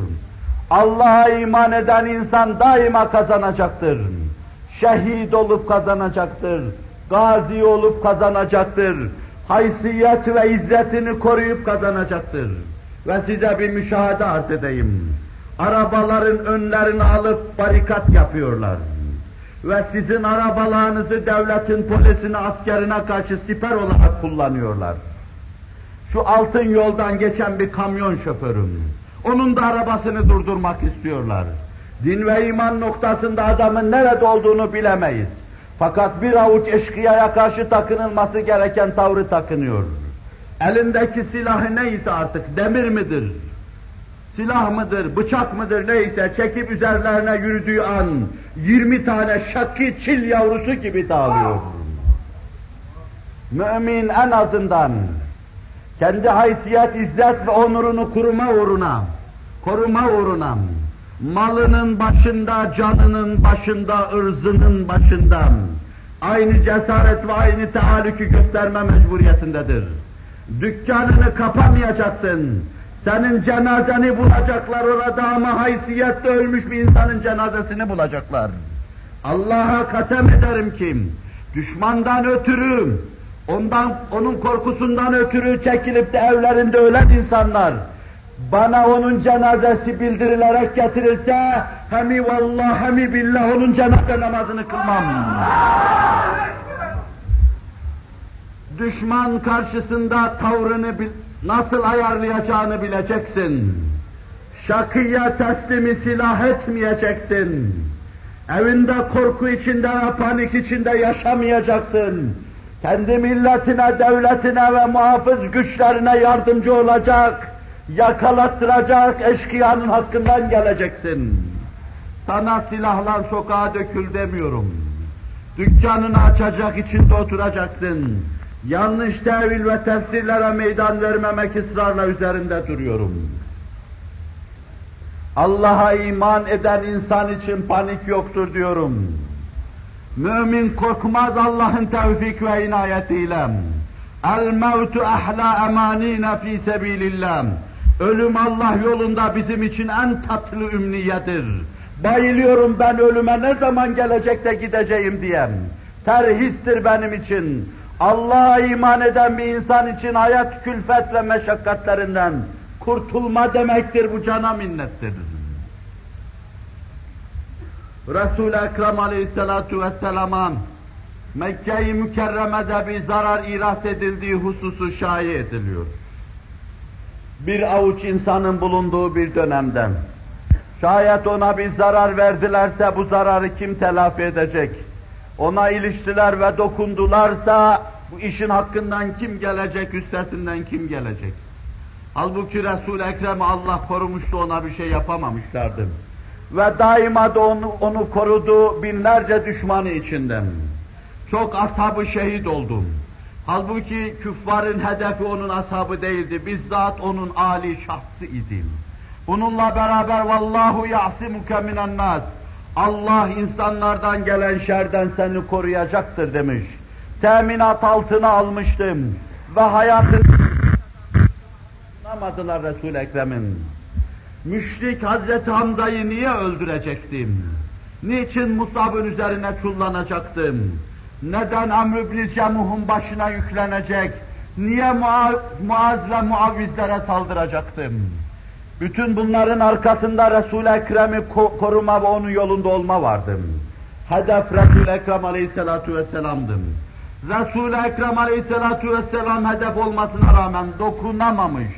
Allah'a iman eden insan daima kazanacaktır. Şehit olup kazanacaktır. Gazi olup kazanacaktır. Haysiyet ve izzetini koruyup kazanacaktır. Ve size bir müşahede arz edeyim. Arabaların önlerini alıp barikat yapıyorlar ve sizin arabalarınızı devletin polisine, askerine karşı siper olarak kullanıyorlar. Şu altın yoldan geçen bir kamyon şoförüm. Onun da arabasını durdurmak istiyorlar. Din ve iman noktasında adamın nerede olduğunu bilemeyiz. Fakat bir avuç eşkıyaya karşı takınılması gereken tavrı takınıyor. Elindeki silahı neyse artık, demir midir, silah mıdır, bıçak mıdır neyse çekip üzerlerine yürüdüğü an 20 tane şakki çil yavrusu gibi dağılıyor. Mümin en azından kendi haysiyet, izzet ve onurunu kuruma uğruna, koruma uğruna, malının başında, canının başında, ırzının başında aynı cesaret ve aynı teallükü gösterme mecburiyetindedir. Dükkanını kapamayacaksın, senin cenazeni bulacaklar orada ama haysiyetle ölmüş bir insanın cenazesini bulacaklar. Allah'a kasem ederim ki düşmandan ötürü, ondan onun korkusundan ötürü çekilip de evlerinde ölen insanlar bana onun cenazesi bildirilerek getirilse hemi vallah hemi billah onun cenaze namazını kılmam. Düşman karşısında tavrını nasıl ayarlayacağını bileceksin. Şakıya teslimi silah etmeyeceksin. Evinde korku içinde ve panik içinde yaşamayacaksın. Kendi milletine, devletine ve muhafız güçlerine yardımcı olacak, yakalattıracak eşkıyanın hakkından geleceksin. Sana silahlar sokağa dökül demiyorum. Dükkanını açacak içinde oturacaksın yanlış tevil ve tefsirlere meydan vermemek ısrarla üzerinde duruyorum. Allah'a iman eden insan için panik yoktur diyorum. Mümin korkmaz Allah'ın tevfik ve inayetiyle. El mevtu ahla emanina fi sebilillah. Ölüm Allah yolunda bizim için en tatlı ümniyedir. Bayılıyorum ben ölüme ne zaman gelecek de gideceğim diyem. Terhistir benim için. Allah'a iman eden bir insan için hayat külfet ve meşakkatlerinden kurtulma demektir, bu cana minnettir. Resul-i Ekrem aleyhissalatu vesselama Mekke-i Mükerreme'de bir zarar irat edildiği hususu şayi ediliyor. Bir avuç insanın bulunduğu bir dönemde şayet ona bir zarar verdilerse bu zararı kim telafi edecek? ona iliştiler ve dokundularsa bu işin hakkından kim gelecek, üstesinden kim gelecek? Halbuki Resul-i Ekrem'i Allah korumuştu, ona bir şey yapamamışlardı. Ve daima da onu, onu korudu binlerce düşmanı içinden. Çok ashabı şehit oldum. Halbuki küffarın hedefi onun ashabı değildi, bizzat onun âli şahsı idim. Bununla beraber vallahu ya'simuke minen nas. Allah insanlardan gelen şerden seni koruyacaktır demiş. Teminat altına almıştım ve hayatını anlamadılar Resul Ekrem'in. Müşrik Hazreti Hamza'yı niye öldürecektim? Niçin Musab'ın üzerine çullanacaktım? Neden Amr ibn Cemuh'un başına yüklenecek? Niye Muaz, ve Muavvizlere saldıracaktım? Bütün bunların arkasında Resul-i Ekrem'i koruma ve onun yolunda olma vardım. Hedef Resul-i Ekrem aleyhissalatu vesselam'dım. Resul-i Ekrem aleyhissalatu vesselam hedef olmasına rağmen dokunamamış,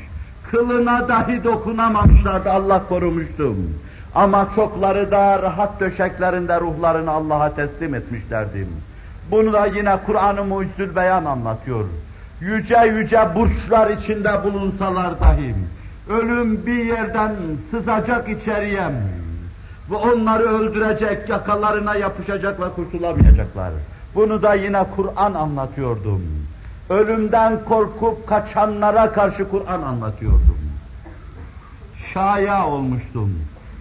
kılına dahi dokunamamışlardı, Allah korumuştum. Ama çokları da rahat döşeklerinde ruhlarını Allah'a teslim etmişlerdi. Bunu da yine Kur'an-ı Mucizül Beyan anlatıyor. Yüce yüce burçlar içinde bulunsalar dahi, ölüm bir yerden sızacak içeriye ve onları öldürecek, yakalarına yapışacak ve kurtulamayacaklar. Bunu da yine Kur'an anlatıyordum. Ölümden korkup kaçanlara karşı Kur'an anlatıyordum. Şaya olmuştum.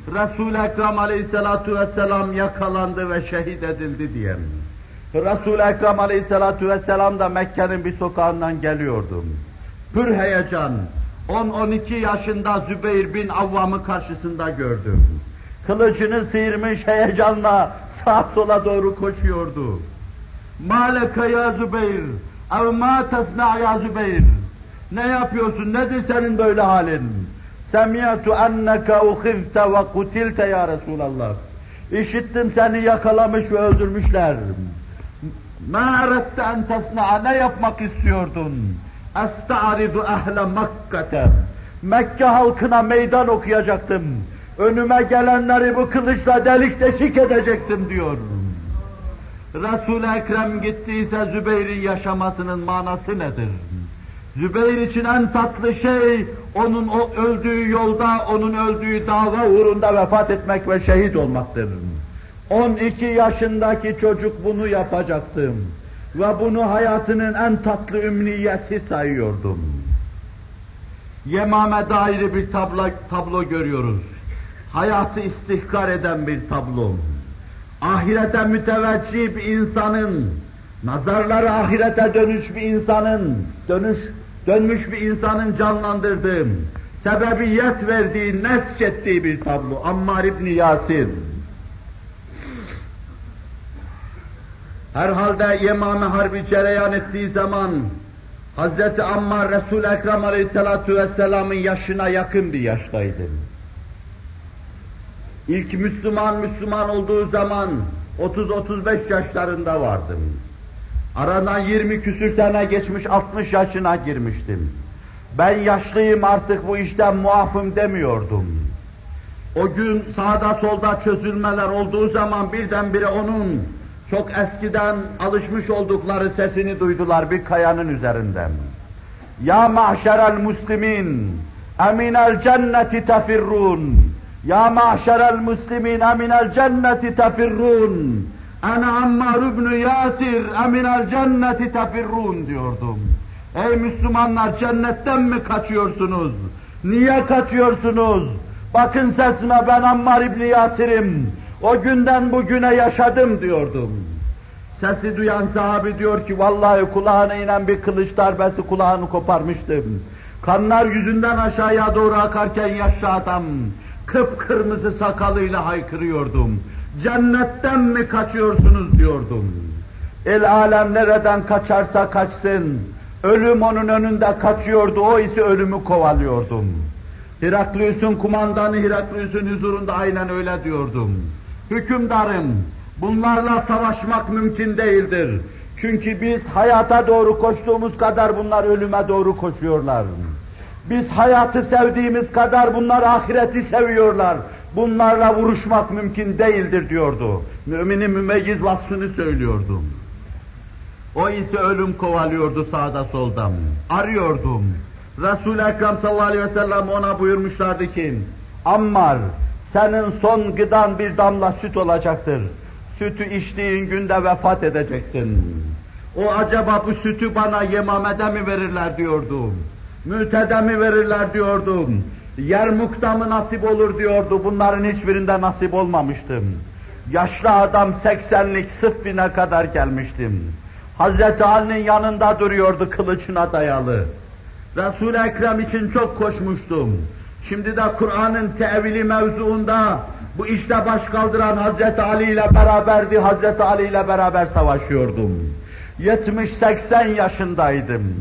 Resul-i Ekrem aleyhissalatu vesselam yakalandı ve şehit edildi diye. Resul-i Ekrem aleyhissalatu vesselam da Mekke'nin bir sokağından geliyordum. Pür heyecan, 10-12 yaşında Zübeyir bin Avvam'ı karşısında gördüm. Kılıcını sıyırmış heyecanla sağa sola doğru koşuyordu. Maleke ya Zübeyir, ev ma tesna ya Zübeyir. Ne yapıyorsun, nedir senin böyle halin? Semiyatu enneke uhizte ve kutilte ya Resulallah. İşittim seni yakalamış ve öldürmüşler. Ma eredte en tesna'a, ne yapmak istiyordun? Esta'ridu ehle Mekke'te. Mekke halkına meydan okuyacaktım. Önüme gelenleri bu kılıçla delik deşik edecektim diyor. Resul-i Ekrem gittiyse Zübeyir'in yaşamasının manası nedir? Zübeyir için en tatlı şey onun o öldüğü yolda, onun öldüğü dava uğrunda vefat etmek ve şehit olmaktır. 12 yaşındaki çocuk bunu yapacaktım. Ve bunu hayatının en tatlı ümniyeti sayıyordum. Yemame dair bir tablo, tablo görüyoruz. Hayatı istihkar eden bir tablo. Ahirete müteveccih bir insanın, nazarları ahirete dönüş bir insanın, dönüş, dönmüş bir insanın canlandırdığım, sebebiyet verdiği, nesçettiği bir tablo. Ammar İbni Yasir. Herhalde Yemame Harbi cereyan ettiği zaman Hz. Ammar Resul-i Ekrem Aleyhisselatü Vesselam'ın yaşına yakın bir yaştaydı. İlk Müslüman Müslüman olduğu zaman 30-35 yaşlarında vardım. Aradan 20 küsür sene geçmiş 60 yaşına girmiştim. Ben yaşlıyım artık bu işten muafım demiyordum. O gün sağda solda çözülmeler olduğu zaman birdenbire onun çok eskiden alışmış oldukları sesini duydular bir kayanın üzerinden. Ya mahşerel muslimin, eminel cenneti tefirrun. Ya mahşerel muslimin, eminel cenneti tefirrun. Ana Ammar ibn Yasir, eminel cenneti tefirrun diyordum. Ey Müslümanlar cennetten mi kaçıyorsunuz? Niye kaçıyorsunuz? Bakın sesime ben Ammar ibn Yasir'im. O günden bugüne yaşadım diyordum. Sesi duyan sahabi diyor ki vallahi kulağına inen bir kılıç darbesi kulağını koparmıştım. Kanlar yüzünden aşağıya doğru akarken yaşlı adam kıpkırmızı sakalıyla haykırıyordum. Cennetten mi kaçıyorsunuz diyordum. El alem nereden kaçarsa kaçsın. Ölüm onun önünde kaçıyordu, o ise ölümü kovalıyordum. Heraklius'un kumandanı Heraklius'un huzurunda aynen öyle diyordum. Hükümdarım, bunlarla savaşmak mümkün değildir. Çünkü biz hayata doğru koştuğumuz kadar bunlar ölüme doğru koşuyorlar. Biz hayatı sevdiğimiz kadar bunlar ahireti seviyorlar. Bunlarla vuruşmak mümkün değildir diyordu. Müminin mümeyyiz vasfını söylüyordum. O ise ölüm kovalıyordu sağda solda. Arıyordum. Resul-i Ekrem sallallahu aleyhi ve sellem ona buyurmuşlardı ki, Ammar, senin son gıdan bir damla süt olacaktır. Sütü içtiğin günde vefat edeceksin. O acaba bu sütü bana Yemame'de mi verirler diyordum. Müte'de mi verirler diyordum. Yermuk'ta mı nasip olur diyordu. Bunların hiçbirinde nasip olmamıştım. Yaşlı adam 80'lik sıffine kadar gelmiştim. Hazreti Ali'nin yanında duruyordu kılıcına dayalı. Resul-i Ekrem için çok koşmuştum. Şimdi de Kur'an'ın tevili mevzuunda bu işte baş kaldıran Hazreti Ali ile beraberdi, Hazreti Ali ile beraber savaşıyordum. 70-80 yaşındaydım.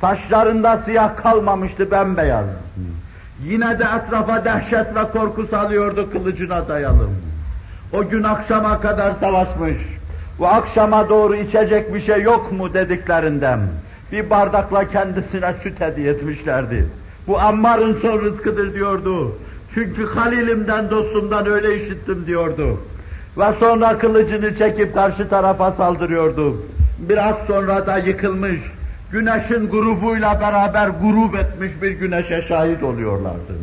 Saçlarında siyah kalmamıştı, bembeyaz. Yine de etrafa dehşet ve korku salıyordu kılıcına dayalı. O gün akşama kadar savaşmış. Bu akşama doğru içecek bir şey yok mu dediklerinden bir bardakla kendisine süt hediye etmişlerdi. Bu Ammar'ın son rızkıdır diyordu. Çünkü Halilimden, dostumdan öyle işittim diyordu. Ve sonra kılıcını çekip karşı tarafa saldırıyordu. Biraz sonra da yıkılmış, güneşin grubuyla beraber grup etmiş bir güneşe şahit oluyorlardı.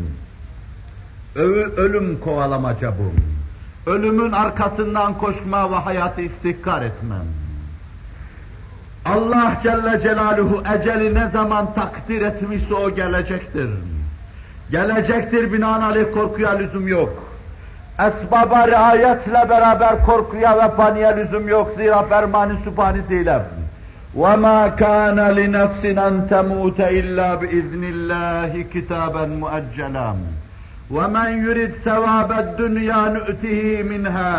Ö ölüm kovalamaca bu. Ölümün arkasından koşma ve hayatı istihkar etmem. Allah Celle Celaluhu eceli ne zaman takdir etmişse o gelecektir. Gelecektir binaenaleyh korkuya lüzum yok. Esbaba riayetle beraber korkuya ve paniğe lüzum yok. Zira fermanı sübhanesiyle. وَمَا كَانَ لِنَفْسٍ أَنْ تَمُوتَ إِلَّا بِإِذْنِ اللّٰهِ كِتَابًا مُؤَجَّلًا وَمَنْ يُرِدْ ثَوَابَ الدُّنْيَا نُؤْتِهِ مِنْهَا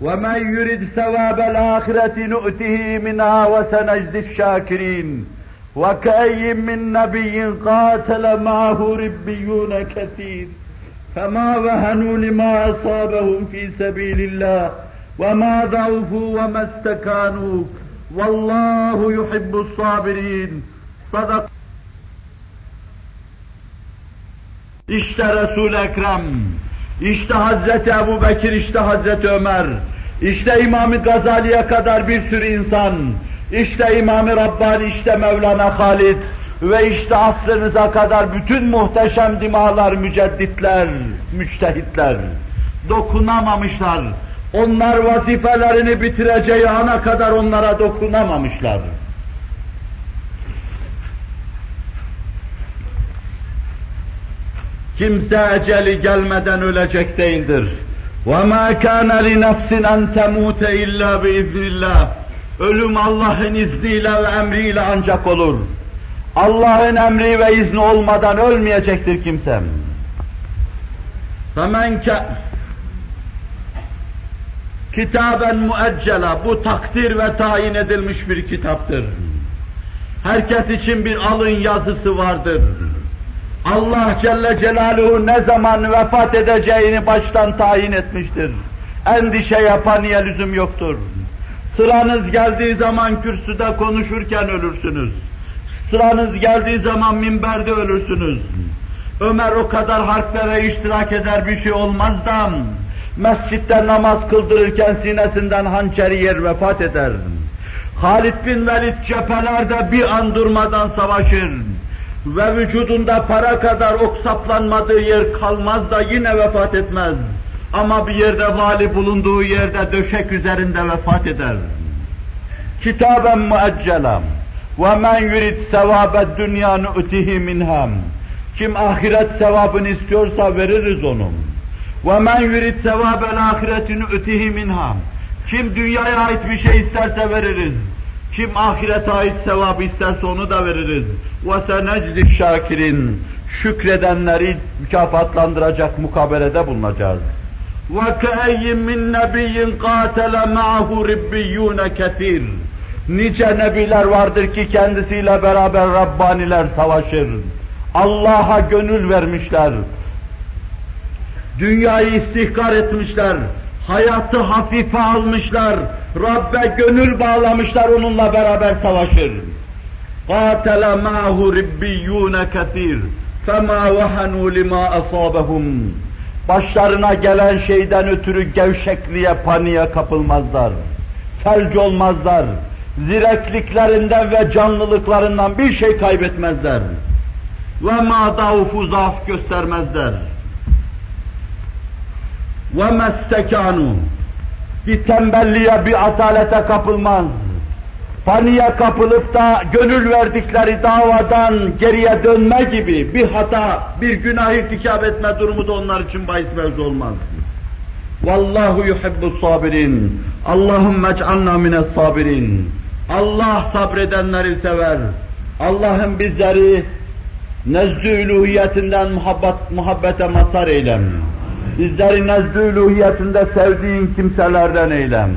وَمَنْ يُرِدْ ثَوَابَ الْآخِرَةِ نُؤْتِهِ مِنْهَا وَسَنَجْزِ الشَّاكِرِينَ. وَكَأَيٍّ مِّن نَّبِيٍّ قَاتَلَ مَعَهُ رِبِّيُّونَ كَثِيرٌ. فَمَا وَهَنُوا لِمَا أَصَابَهُمْ فِي سَبِيلِ اللَّهِ. وَمَا ضَعُفُوا وَمَا اسْتَكَانُوا. وَاللّٰهُ يُحِبُّ الصَّابِرِينَ. Sadak İşte Resul-i Ekrem, işte Hazreti Ebu Bekir, işte Hazreti Ömer, işte İmam-ı Gazali'ye kadar bir sürü insan, işte İmam-ı Rabbani, işte Mevlana Halid ve işte asrınıza kadar bütün muhteşem dimalar, mücedditler, müçtehitler dokunamamışlar. Onlar vazifelerini bitireceği ana kadar onlara dokunamamışlar. Kimse eceli gelmeden ölecek değildir. وَمَا كَانَ لِنَفْسٍ أَنْ تَمُوتَ اِلَّا بِاِذْنِ اللّٰهِ Ölüm Allah'ın izniyle ve emriyle ancak olur. Allah'ın emri ve izni olmadan ölmeyecektir kimsem. فَمَنْ كَ Kitaben mueccela, bu takdir ve tayin edilmiş bir kitaptır. Herkes için bir alın yazısı vardır. Allah Celle Celaluhu ne zaman vefat edeceğini baştan tayin etmiştir. Endişe yapaniye lüzum yoktur. Sıranız geldiği zaman kürsüde konuşurken ölürsünüz. Sıranız geldiği zaman minberde ölürsünüz. Ömer o kadar harflere iştirak eder bir şey olmaz da mescitte namaz kıldırırken sinesinden hançeri yer vefat eder. Halid bin Velid cephelerde bir an durmadan savaşır ve vücudunda para kadar ok saplanmadığı yer kalmaz da yine vefat etmez. Ama bir yerde vali bulunduğu yerde döşek üzerinde vefat eder. Kitaben mueccelam ve men yurid sevabed dünya nu'tihi minham. Kim ahiret sevabını istiyorsa veririz onun. Ve men yurid sevabel ahiretini ötihi minham. Kim dünyaya ait bir şey isterse veririz. Kim ahirete ait sevabı isterse onu da veririz. وَسَنَجْزِ şakirin Şükredenleri mükafatlandıracak mukabelede bulunacağız. وَكَأَيِّن مِّن نَبِيٍّ قَاتَلَ مَعَهُ رِبِّيُّونَ كَثِيرٌ Nice nebiler vardır ki kendisiyle beraber Rabbaniler savaşır. Allah'a gönül vermişler. Dünyayı istihkar etmişler. Hayatı hafife almışlar. Rabbe gönül bağlamışlar onunla beraber savaşır. قاتل معه ربيون كثير فما وهنوا لما أصابهم Başlarına gelen şeyden ötürü gevşekliğe, paniğe kapılmazlar. Felç olmazlar. Zirekliklerinden ve canlılıklarından bir şey kaybetmezler. Ve ma daufu zaaf göstermezler. Ve mestekanu bir tembelliğe, bir atalete kapılmaz paniğe kapılıp da gönül verdikleri davadan geriye dönme gibi bir hata, bir günah irtikap etme durumu da onlar için bahis mevzu olmaz. Vallahu yuhibbus sabirin. Allahümme ec'alna mines sabirin. Allah sabredenleri sever. Allah'ın bizleri nezdü uluhiyetinden muhabbet, muhabbete mazhar eylem. Bizleri nezdü uluhiyetinde sevdiğin kimselerden eylem.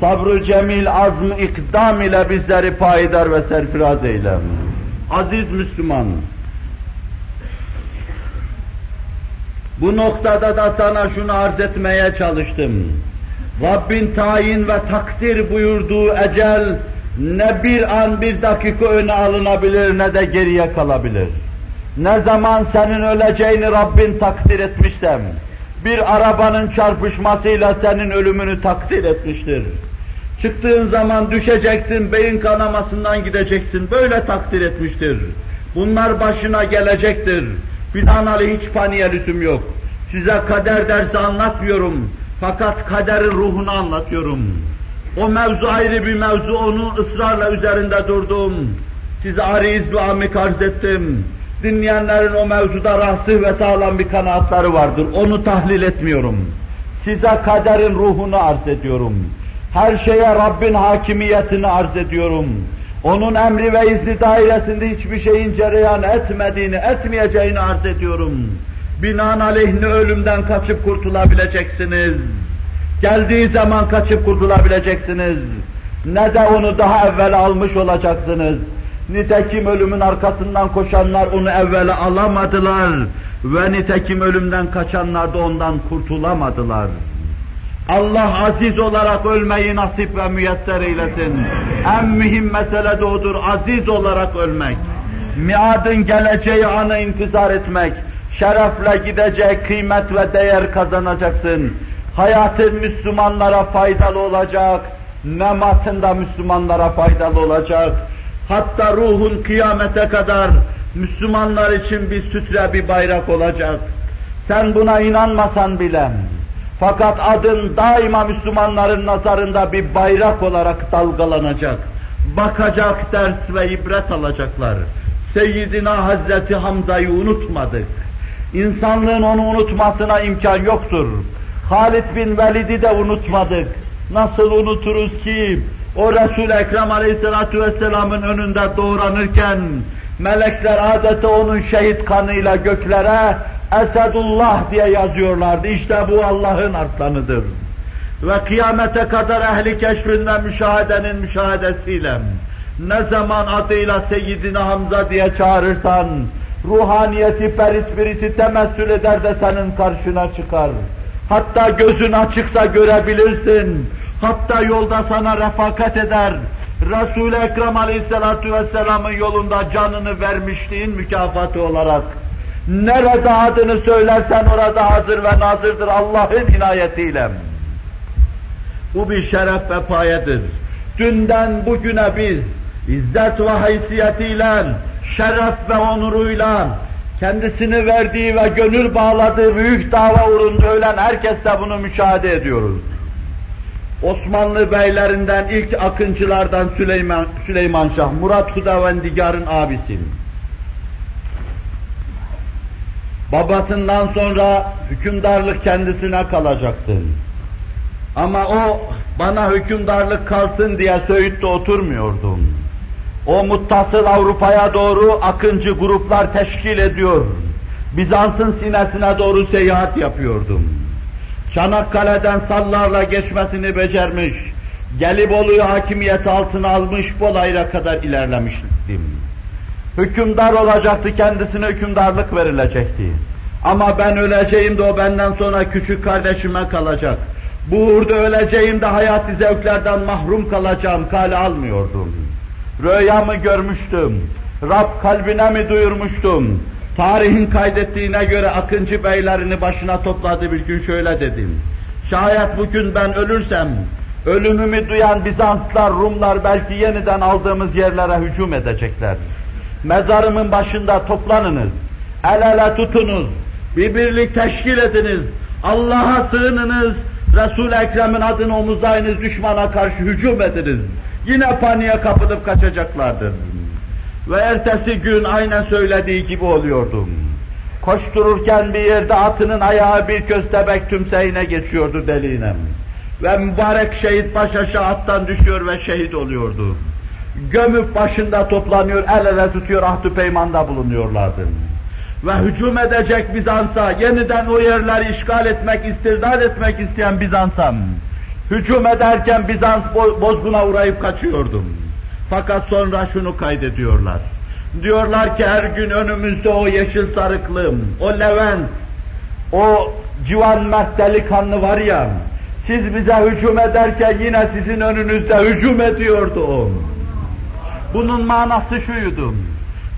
Sabrı cemil, azm ikdam ile bizleri payidar ve serfiraz eylem. Aziz Müslüman, bu noktada da sana şunu arz etmeye çalıştım. Rabbin tayin ve takdir buyurduğu ecel ne bir an bir dakika öne alınabilir ne de geriye kalabilir. Ne zaman senin öleceğini Rabbin takdir etmişsem, bir arabanın çarpışmasıyla senin ölümünü takdir etmiştir. Çıktığın zaman düşeceksin, beyin kanamasından gideceksin, böyle takdir etmiştir. Bunlar başına gelecektir. Binaenaleyh hiç paniğe lüzum yok. Size kader dersi anlatmıyorum. Fakat kaderin ruhunu anlatıyorum. O mevzu ayrı bir mevzu, onu ısrarla üzerinde durdum. Size ariz ve amik arz ettim. Dinleyenlerin o mevzuda rasih ve sağlam bir kanaatları vardır. Onu tahlil etmiyorum. Size kaderin ruhunu arz ediyorum. Her şeye Rabbin hakimiyetini arz ediyorum. Onun emri ve izni dairesinde hiçbir şeyin cereyan etmediğini, etmeyeceğini arz ediyorum. Binaenaleyh ne ölümden kaçıp kurtulabileceksiniz, geldiği zaman kaçıp kurtulabileceksiniz, ne de onu daha evvel almış olacaksınız. Nitekim ölümün arkasından koşanlar onu evvel alamadılar ve nitekim ölümden kaçanlar da ondan kurtulamadılar. Allah aziz olarak ölmeyi nasip ve müyesser eylesin. En mühim mesele de odur, aziz olarak ölmek. Miadın geleceği anı intizar etmek. Şerefle gidecek, kıymet ve değer kazanacaksın. Hayatın Müslümanlara faydalı olacak, mematında Müslümanlara faydalı olacak. Hatta ruhun kıyamete kadar Müslümanlar için bir sütre, bir bayrak olacak. Sen buna inanmasan bile, fakat adın daima Müslümanların nazarında bir bayrak olarak dalgalanacak. Bakacak ders ve ibret alacaklar. Seyyidina Hazreti Hamza'yı unutmadık. İnsanlığın onu unutmasına imkan yoktur. Halid bin Velid'i de unutmadık. Nasıl unuturuz ki o Resul-i Ekrem Aleyhisselatü Vesselam'ın önünde doğranırken melekler adeta onun şehit kanıyla göklere Esedullah diye yazıyorlardı. İşte bu Allah'ın arslanıdır. Ve kıyamete kadar ehli keşfin ve müşahedenin müşahedesiyle ne zaman adıyla Seyyidina Hamza diye çağırırsan ruhaniyeti perit birisi temessül eder de senin karşına çıkar. Hatta gözün açıksa görebilirsin. Hatta yolda sana refakat eder. Resul-i Ekrem Aleyhisselatü Vesselam'ın yolunda canını vermişliğin mükafatı olarak Nerede adını söylersen orada hazır ve nazırdır Allah'ın inayetiyle. Bu bir şeref ve payedir. Dünden bugüne biz izzet ve haysiyetiyle, şeref ve onuruyla, kendisini verdiği ve gönül bağladığı büyük dava uğrunda ölen herkes de bunu müşahede ediyoruz. Osmanlı beylerinden ilk akıncılardan Süleyman, Süleyman Şah, Murat Hudavendigar'ın abisi. Babasından sonra hükümdarlık kendisine kalacaktı. Ama o bana hükümdarlık kalsın diye Söğüt'te oturmuyordum. O muttasıl Avrupa'ya doğru akıncı gruplar teşkil ediyor. Bizans'ın sinesine doğru seyahat yapıyordum. Çanakkale'den sallarla geçmesini becermiş, Gelibolu'yu hakimiyet altına almış Bolayra kadar ilerlemiştim. Hükümdar olacaktı, kendisine hükümdarlık verilecekti. Ama ben öleceğim de o benden sonra küçük kardeşime kalacak. Bu uğurda öleceğim de hayati zevklerden mahrum kalacağım, kale almıyordum. Rüyamı görmüştüm, Rab kalbine mi duyurmuştum? Tarihin kaydettiğine göre Akıncı beylerini başına topladı bir gün şöyle dedim. Şayet bugün ben ölürsem, ölümümü duyan Bizanslar, Rumlar belki yeniden aldığımız yerlere hücum edecekler. Mezarımın başında toplanınız, el ele tutunuz, bir birlik teşkil ediniz, Allah'a sığınınız, Resul-i Ekrem'in adını omuzlayınız, düşmana karşı hücum ediniz. Yine paniğe kapılıp kaçacaklardır. Ve ertesi gün aynen söylediği gibi oluyordum. Koştururken bir yerde atının ayağı bir köstebek tümseyine geçiyordu deliğine. Ve mübarek şehit baş aşağı attan düşüyor ve şehit oluyordu. Gömüp başında toplanıyor, el ele tutuyor, ahd peymanda bulunuyorlardı. Ve hücum edecek Bizans'a, yeniden o yerleri işgal etmek, istirdad etmek isteyen Bizans'a, hücum ederken Bizans bozguna uğrayıp kaçıyordum. Fakat sonra şunu kaydediyorlar. Diyorlar ki her gün önümüzde o yeşil sarıklım, o Levent, o civan mert delikanlı var ya, siz bize hücum ederken yine sizin önünüzde hücum ediyordu o. Bunun manası şuydu.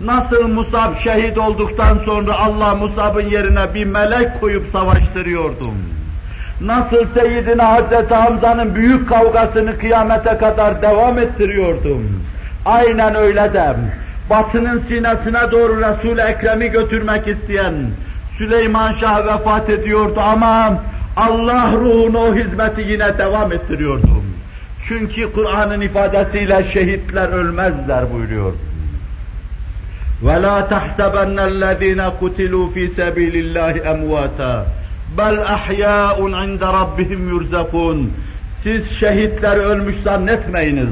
Nasıl Musab şehit olduktan sonra Allah Musab'ın yerine bir melek koyup savaştırıyordum. Nasıl Seyyidina Hazreti Hamza'nın büyük kavgasını kıyamete kadar devam ettiriyordum. Aynen öyle de batının sinesine doğru Resul-i Ekrem'i götürmek isteyen Süleyman Şah vefat ediyordu ama Allah ruhunu o hizmeti yine devam ettiriyordu. Çünkü Kur'an'ın ifadesiyle şehitler ölmezler buyuruyor. وَلَا تَحْسَبَنَّ الَّذ۪ينَ قُتِلُوا ف۪ي سَب۪يلِ اللّٰهِ اَمْوَاتًا bel ahyaun inde rabbihim yurzakun. Siz şehitler ölmüş zannetmeyiniz.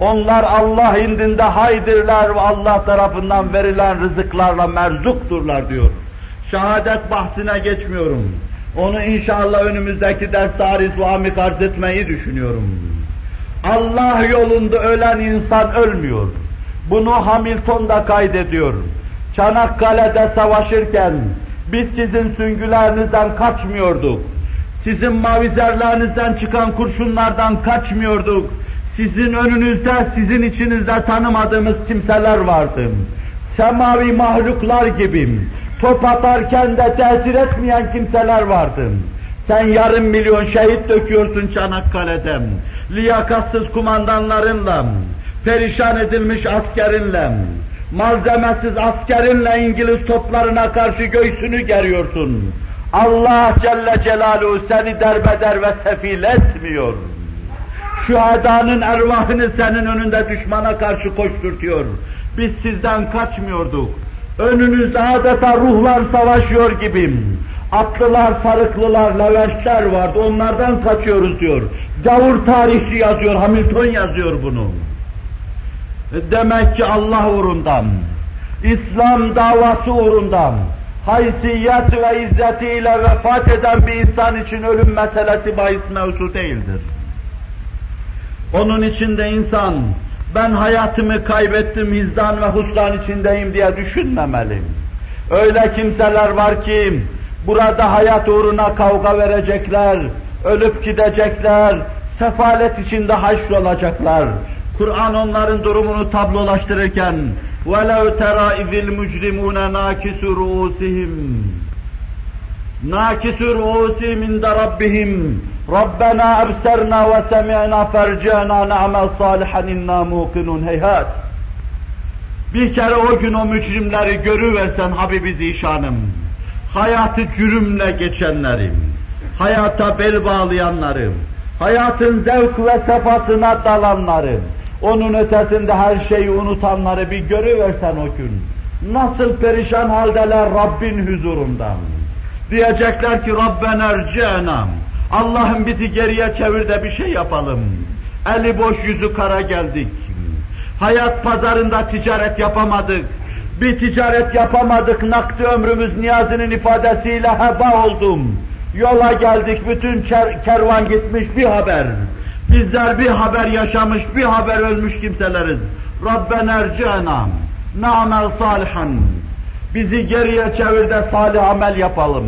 Onlar Allah indinde haydirler ve Allah tarafından verilen rızıklarla merzukturlar diyor. Şehadet bahsine geçmiyorum. Onu inşallah önümüzdeki ders tarih ve arz etmeyi düşünüyorum. Allah yolunda ölen insan ölmüyor. Bunu Hamilton da kaydediyor. Çanakkale'de savaşırken biz sizin süngülerinizden kaçmıyorduk. Sizin mavizerlerinizden çıkan kurşunlardan kaçmıyorduk. Sizin önünüzde, sizin içinizde tanımadığımız kimseler vardı. Semavi mahluklar gibi top atarken de tesir etmeyen kimseler vardı. Sen yarım milyon şehit döküyorsun Çanakkale'de. Liyakatsız kumandanlarınla, perişan edilmiş askerinle, malzemesiz askerinle İngiliz toplarına karşı göğsünü geriyorsun. Allah Celle Celaluhu seni derbeder ve sefil etmiyor. Şühedanın ervahını senin önünde düşmana karşı koşturtuyor. Biz sizden kaçmıyorduk. Önünüzde adeta ruhlar savaşıyor gibi. Atlılar, sarıklılar, leventler vardı. Onlardan kaçıyoruz diyor. Gavur tarihçi yazıyor, Hamilton yazıyor bunu. Demek ki Allah uğrundan, İslam davası uğrundan, haysiyet ve izzetiyle vefat eden bir insan için ölüm meselesi bahis mevzu değildir. Onun içinde insan, ben hayatımı kaybettim, hizdan ve husran içindeyim diye düşünmemeli. Öyle kimseler var ki, burada hayat uğruna kavga verecekler, ölüp gidecekler, sefalet içinde haşrolacaklar. Kur'an onların durumunu tablolaştırırken وَلَوْ تَرَى اِذِ الْمُجْرِمُونَ نَاكِسُ رُؤُسِهِمْ نَاكِسُ رُؤُسِهِمْ عِنْدَ رَبِّهِمْ رَبَّنَا أَبْسَرْنَا وَسَمِعْنَا فَارْجِعْنَا نَعْمَلْ صَالِحًا اِنَّا مُوقِنُونَ heyhat. Bir kere o gün o mücrimleri görüversen Habibi Zişanım, hayatı cürümle geçenlerim, hayata bel bağlayanlarım, hayatın zevk ve sefasına dalanları, onun ötesinde her şeyi unutanları bir görüversen o gün, nasıl perişan haldeler Rabbin huzurundan. Diyecekler ki Rabben erci'na, Allah'ım bizi geriye çevir de bir şey yapalım. Eli boş yüzü kara geldik. Hayat pazarında ticaret yapamadık. Bir ticaret yapamadık, nakdi ömrümüz Niyazi'nin ifadesiyle heba oldum. Yola geldik, bütün kervan gitmiş bir haber. Bizler bir haber yaşamış, bir haber ölmüş kimseleriz. Rabben erci'na, na'mel salihan. Bizi geriye çevir de salih amel yapalım.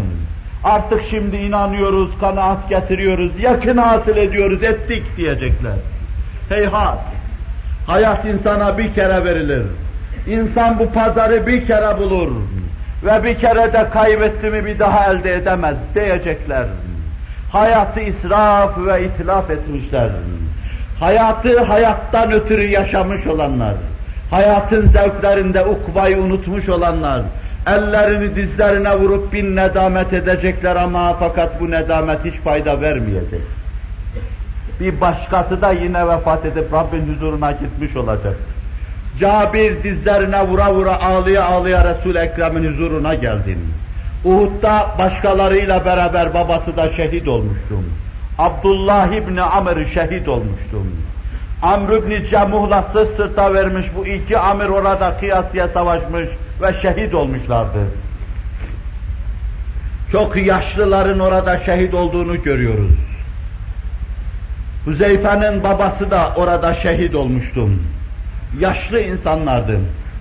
Artık şimdi inanıyoruz, kanaat getiriyoruz, yakın hasıl ediyoruz, ettik diyecekler. Heyhat! Hayat insana bir kere verilir. İnsan bu pazarı bir kere bulur ve bir kere de kaybetti mi bir daha elde edemez diyecekler. Hayatı israf ve itilaf etmişler. Hayatı hayattan ötürü yaşamış olanlar, hayatın zevklerinde ukbayı unutmuş olanlar, ellerini dizlerine vurup bin nedamet edecekler ama fakat bu nedamet hiç fayda vermeyecek. Bir başkası da yine vefat edip Rabbin huzuruna gitmiş olacak. Cabir dizlerine vura vura ağlıya ağlıya Resul-i Ekrem'in huzuruna geldin. Uhud'da başkalarıyla beraber babası da şehit olmuştum. Abdullah İbni Amr şehit olmuştum. Amr İbni Cemuh'la sırt sırta vermiş bu iki amir orada kıyasıya savaşmış ve şehit olmuşlardı. Çok yaşlıların orada şehit olduğunu görüyoruz. Hüzeyfe'nin babası da orada şehit olmuştum. Yaşlı insanlardı.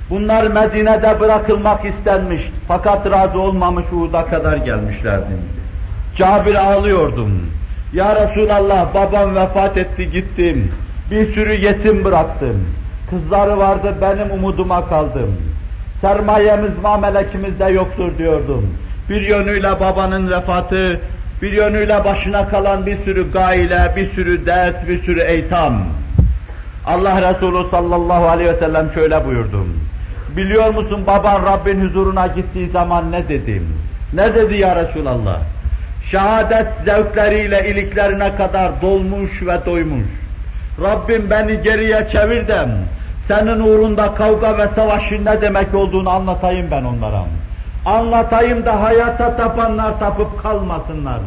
Bunlar Medine'de bırakılmak istenmiş fakat razı olmamış Uhud'a kadar gelmişlerdi. Cabir ağlıyordum. Ya Resulallah babam vefat etti gittim. Bir sürü yetim bıraktım. Kızları vardı benim umuduma kaldım. Sermayemiz mamelekimizde yoktur diyordum. Bir yönüyle babanın vefatı, bir yönüyle başına kalan bir sürü gaile, bir sürü dert, bir sürü eytam. Allah Resulü sallallahu aleyhi ve sellem şöyle buyurdu. Biliyor musun baban Rabbin huzuruna gittiği zaman ne dedim? Ne dedi ya Resulallah? Şehadet zevkleriyle iliklerine kadar dolmuş ve doymuş. Rabbim beni geriye çevir dem. Senin uğrunda kavga ve savaşın ne demek olduğunu anlatayım ben onlara. Anlatayım da hayata tapanlar tapıp kalmasınlar.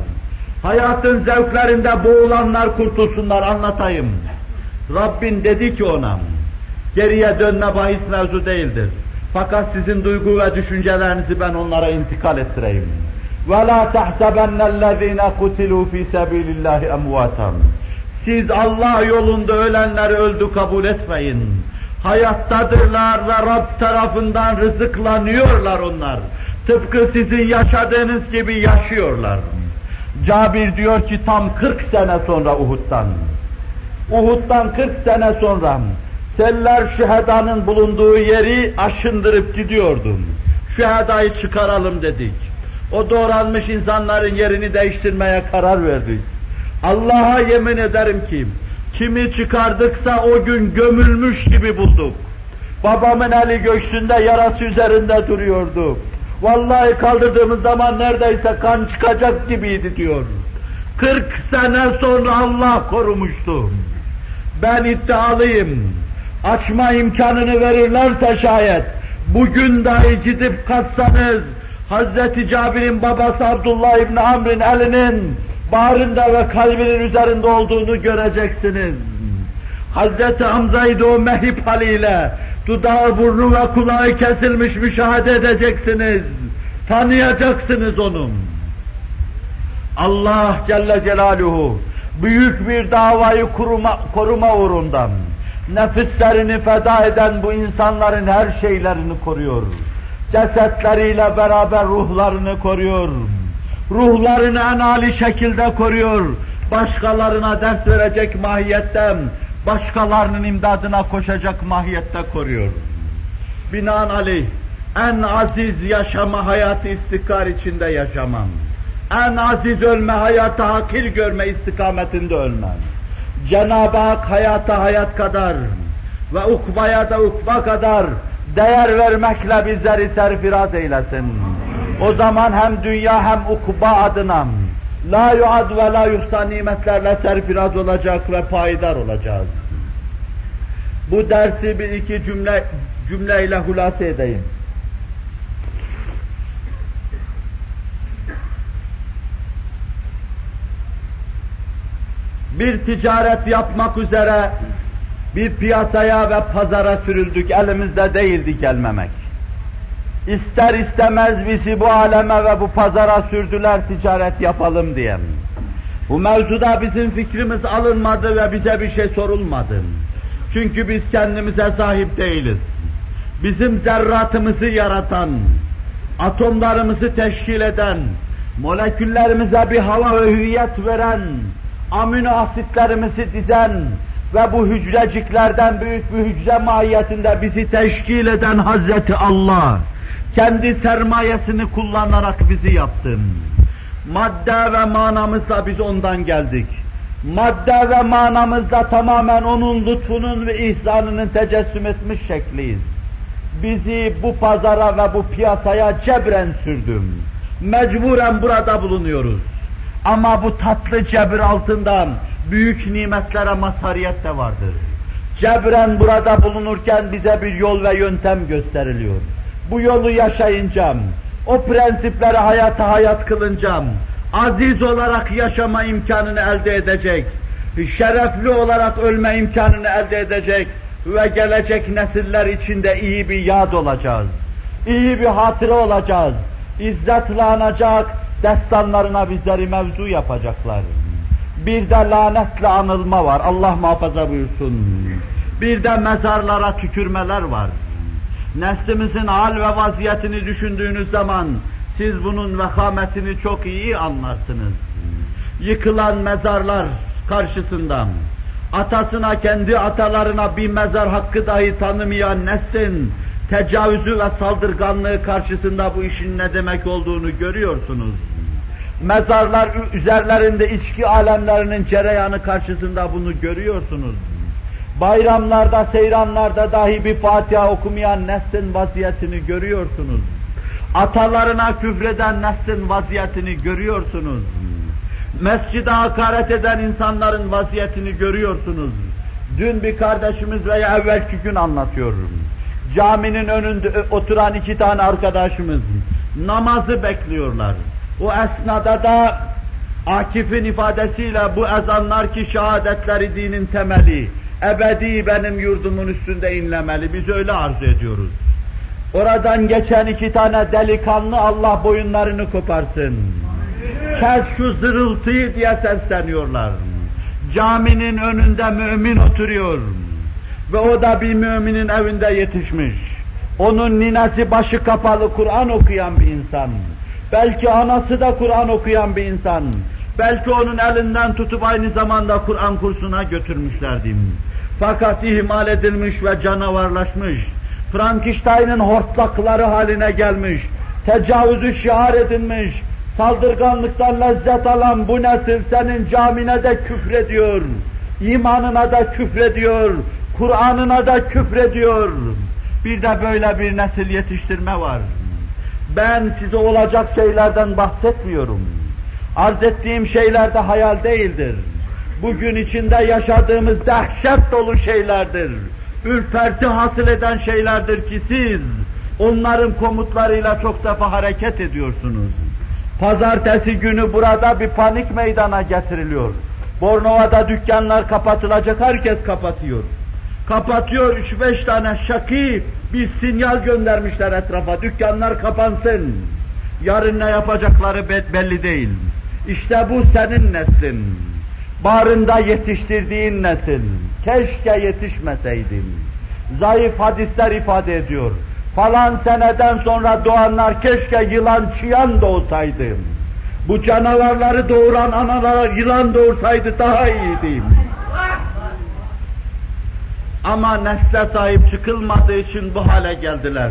Hayatın zevklerinde boğulanlar kurtulsunlar anlatayım. Rabbin dedi ki ona, geriye dönme bahis mevzu değildir. Fakat sizin duygu ve düşüncelerinizi ben onlara intikal ettireyim. وَلَا تَحْسَبَنَّ الَّذ۪ينَ قُتِلُوا ف۪ي سَب۪يلِ اللّٰهِ اَمْوَاتًا Siz Allah yolunda ölenleri öldü kabul etmeyin. Hayattadırlar ve Rab tarafından rızıklanıyorlar onlar. Tıpkı sizin yaşadığınız gibi yaşıyorlar. Cabir diyor ki tam 40 sene sonra Uhud'dan. Uhud'dan 40 sene sonra seller şühedanın bulunduğu yeri aşındırıp gidiyordum. Şühedayı çıkaralım dedik. O doğranmış insanların yerini değiştirmeye karar verdik. Allah'a yemin ederim ki kimi çıkardıksa o gün gömülmüş gibi bulduk. Babamın eli göğsünde yarası üzerinde duruyordu. Vallahi kaldırdığımız zaman neredeyse kan çıkacak gibiydi diyor. 40 sene sonra Allah korumuştu. Ben iddialıyım. Açma imkanını verirlerse şayet, bugün dahi gidip katsanız, Hazreti Cabir'in babası Abdullah İbni Amr'in elinin bağrında ve kalbinin üzerinde olduğunu göreceksiniz. Hazreti Hamza'yı o mehip haliyle, dudağı, burnu ve kulağı kesilmiş müşahede edeceksiniz. Tanıyacaksınız onu. Allah Celle Celaluhu büyük bir davayı kuruma, koruma uğrundan nefislerini feda eden bu insanların her şeylerini koruyor. Cesetleriyle beraber ruhlarını koruyor. Ruhlarını en âli şekilde koruyor. Başkalarına ders verecek mahiyetten, başkalarının imdadına koşacak mahiyette koruyor. Binaenaleyh en aziz yaşama hayatı istikrar içinde yaşamam. En aziz ölme hayatı hakir görme istikametinde ölmem. Cenab-ı Hak hayata hayat kadar ve ukbaya da ukba kadar değer vermekle bizleri serfiraz eylesin. O zaman hem dünya hem ukba adına la yuad ve la yuhsa nimetlerle serfiraz olacak ve payidar olacağız. Bu dersi bir iki cümle cümleyle hulasa edeyim. Bir ticaret yapmak üzere bir piyasaya ve pazara sürüldük, elimizde değildi gelmemek. İster istemez bizi bu aleme ve bu pazara sürdüler ticaret yapalım diye. Bu mevzuda bizim fikrimiz alınmadı ve bize bir şey sorulmadı. Çünkü biz kendimize sahip değiliz. Bizim zerratımızı yaratan, atomlarımızı teşkil eden, moleküllerimize bir hava ve hüviyet veren, amino asitlerimizi dizen ve bu hücreciklerden büyük bir hücre mahiyetinde bizi teşkil eden Hazreti Allah, kendi sermayesini kullanarak bizi yaptı. Madde ve manamızla biz ondan geldik. Madde ve manamızda tamamen onun lütfunun ve ihsanının tecessüm etmiş şekliyiz. Bizi bu pazara ve bu piyasaya cebren sürdüm. Mecburen burada bulunuyoruz. Ama bu tatlı cebir altından büyük nimetlere mazhariyet de vardır. Cebren burada bulunurken bize bir yol ve yöntem gösteriliyor. Bu yolu yaşayınca, O prensipleri hayata hayat kılınca aziz olarak yaşama imkanını elde edecek, şerefli olarak ölme imkanını elde edecek ve gelecek nesiller içinde iyi bir yad olacağız. İyi bir hatıra olacağız. İzzetle anacak, destanlarına bizleri mevzu yapacaklar. Bir de lanetle anılma var, Allah muhafaza buyursun. Bir de mezarlara tükürmeler var. Neslimizin hal ve vaziyetini düşündüğünüz zaman siz bunun vehametini çok iyi anlarsınız. Yıkılan mezarlar karşısında atasına kendi atalarına bir mezar hakkı dahi tanımayan neslin tecavüzü ve saldırganlığı karşısında bu işin ne demek olduğunu görüyorsunuz. Mezarlar üzerlerinde içki alemlerinin cereyanı karşısında bunu görüyorsunuz. Bayramlarda, seyranlarda dahi bir Fatiha okumayan neslin vaziyetini görüyorsunuz. Atalarına küfreden neslin vaziyetini görüyorsunuz. Mescide hakaret eden insanların vaziyetini görüyorsunuz. Dün bir kardeşimiz veya evvelki gün anlatıyorum. Caminin önünde oturan iki tane arkadaşımız namazı bekliyorlar. O esnada da Akif'in ifadesiyle bu ezanlar ki şehadetleri dinin temeli, ebedi benim yurdumun üstünde inlemeli. Biz öyle arzu ediyoruz. Oradan geçen iki tane delikanlı Allah boyunlarını koparsın. Kes şu zırıltıyı diye sesleniyorlar. Caminin önünde mümin oturuyor. Ve o da bir müminin evinde yetişmiş. Onun ninesi başı kapalı Kur'an okuyan bir insan. Belki anası da Kur'an okuyan bir insan. Belki onun elinden tutup aynı zamanda Kur'an kursuna götürmüşlerdi. Fakat ihmal edilmiş ve canavarlaşmış. Frankenstein'ın hortlakları haline gelmiş. Tecavüzü şiar edilmiş. Saldırganlıktan lezzet alan bu nesil senin camine de küfrediyor. imanına da küfrediyor. Kur'an'ına da küfrediyor. Bir de böyle bir nesil yetiştirme var. Ben size olacak şeylerden bahsetmiyorum. Arz ettiğim şeyler de hayal değildir. Bugün içinde yaşadığımız dehşet dolu şeylerdir. Ürperti hasıl eden şeylerdir ki siz onların komutlarıyla çok defa hareket ediyorsunuz. Pazartesi günü burada bir panik meydana getiriliyor. Bornova'da dükkanlar kapatılacak, herkes kapatıyor. Kapatıyor üç beş tane şaki bir sinyal göndermişler etrafa, dükkanlar kapansın. Yarın ne yapacakları belli değil. İşte bu senin neslin. Barında yetiştirdiğin nesil. Keşke yetişmeseydin. Zayıf hadisler ifade ediyor. Falan seneden sonra doğanlar keşke yılan çıyan doğsaydı. Bu canavarları doğuran analar yılan doğursaydı daha iyiydi. Ama nesle sahip çıkılmadığı için bu hale geldiler.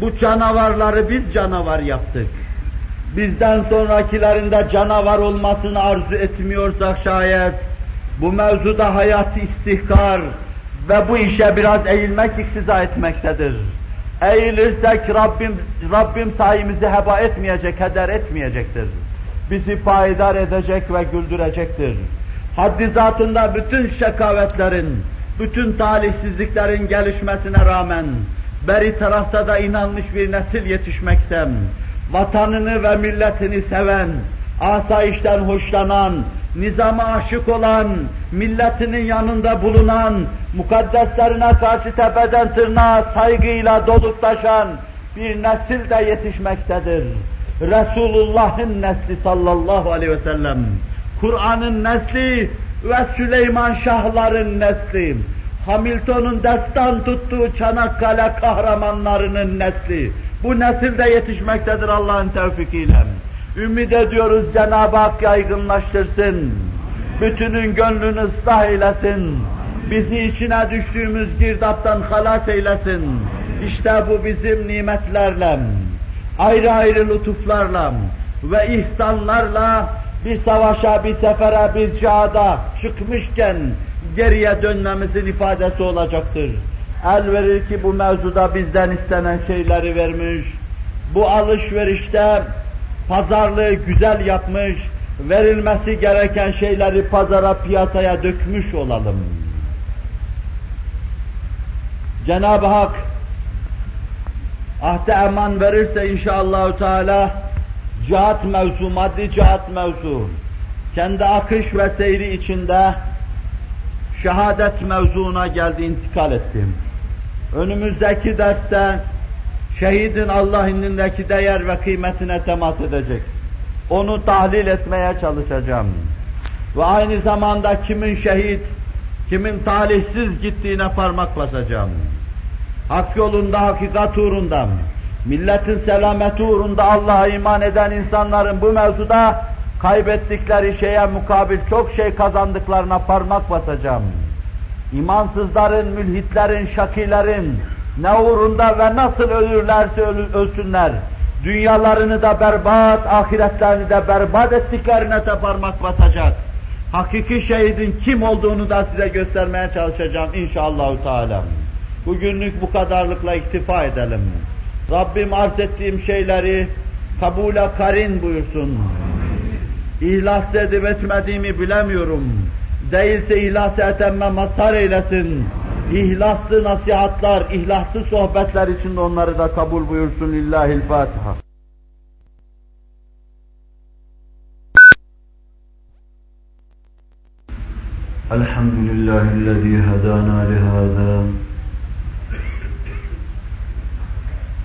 Bu canavarları biz canavar yaptık. Bizden sonrakilerinde canavar olmasını arzu etmiyorsak şayet, bu mevzuda hayat istihkar ve bu işe biraz eğilmek iktiza etmektedir. Eğilirsek Rabbim, Rabbim sayımızı heba etmeyecek, heder etmeyecektir. Bizi payidar edecek ve güldürecektir. Haddi zatında bütün şekavetlerin, bütün talihsizliklerin gelişmesine rağmen beri tarafta da inanmış bir nesil yetişmekte. Vatanını ve milletini seven, asayişten hoşlanan, nizama aşık olan, milletinin yanında bulunan, mukaddeslerine karşı tepeden tırnağa saygıyla dolup taşan bir nesil de yetişmektedir. Resulullah'ın nesli sallallahu aleyhi ve sellem, Kur'an'ın nesli ve Süleyman Şahların nesli, Hamilton'un destan tuttuğu Çanakkale kahramanlarının nesli, bu nesilde yetişmektedir Allah'ın tevfikiyle. Ümid ediyoruz Cenab-ı Hak yaygınlaştırsın. Bütünün gönlünü ıslah eylesin. Bizi içine düştüğümüz girdaptan halas eylesin. İşte bu bizim nimetlerle, ayrı ayrı lütuflarla ve ihsanlarla bir savaşa, bir sefere, bir cihada çıkmışken geriye dönmemizin ifadesi olacaktır. El verir ki bu mevzuda bizden istenen şeyleri vermiş. Bu alışverişte pazarlığı güzel yapmış, verilmesi gereken şeyleri pazara, piyasaya dökmüş olalım. Cenab-ı Hak ahde eman verirse inşallah Teala cihat mevzu, maddi cihat mevzu, kendi akış ve seyri içinde şehadet mevzuuna geldi, intikal ettim. Önümüzdeki derste şehidin Allah indindeki değer ve kıymetine temas edecek. Onu tahlil etmeye çalışacağım. Ve aynı zamanda kimin şehit, kimin talihsiz gittiğine parmak basacağım. Hak yolunda, hakikat uğrunda, milletin selameti uğrunda Allah'a iman eden insanların bu mevzuda kaybettikleri şeye mukabil çok şey kazandıklarına parmak basacağım. İmansızların, mülhitlerin, şakilerin ne uğrunda ve nasıl ölürlerse ölsünler, dünyalarını da berbat, ahiretlerini de berbat ettiklerine de parmak basacak. Hakiki şehidin kim olduğunu da size göstermeye çalışacağım inşallah. Bugünlük bu kadarlıkla iktifa edelim. Rabbim arz ettiğim şeyleri kabula karin buyursun. İhlas edip etmediğimi bilemiyorum. Değilse ihlas etemme mazhar eylesin. İhlaslı nasihatlar, ihlaslı sohbetler için de onları da kabul buyursun. Lillahil Fatiha. Elhamdülillahi'llezî hedâna lihâzâ.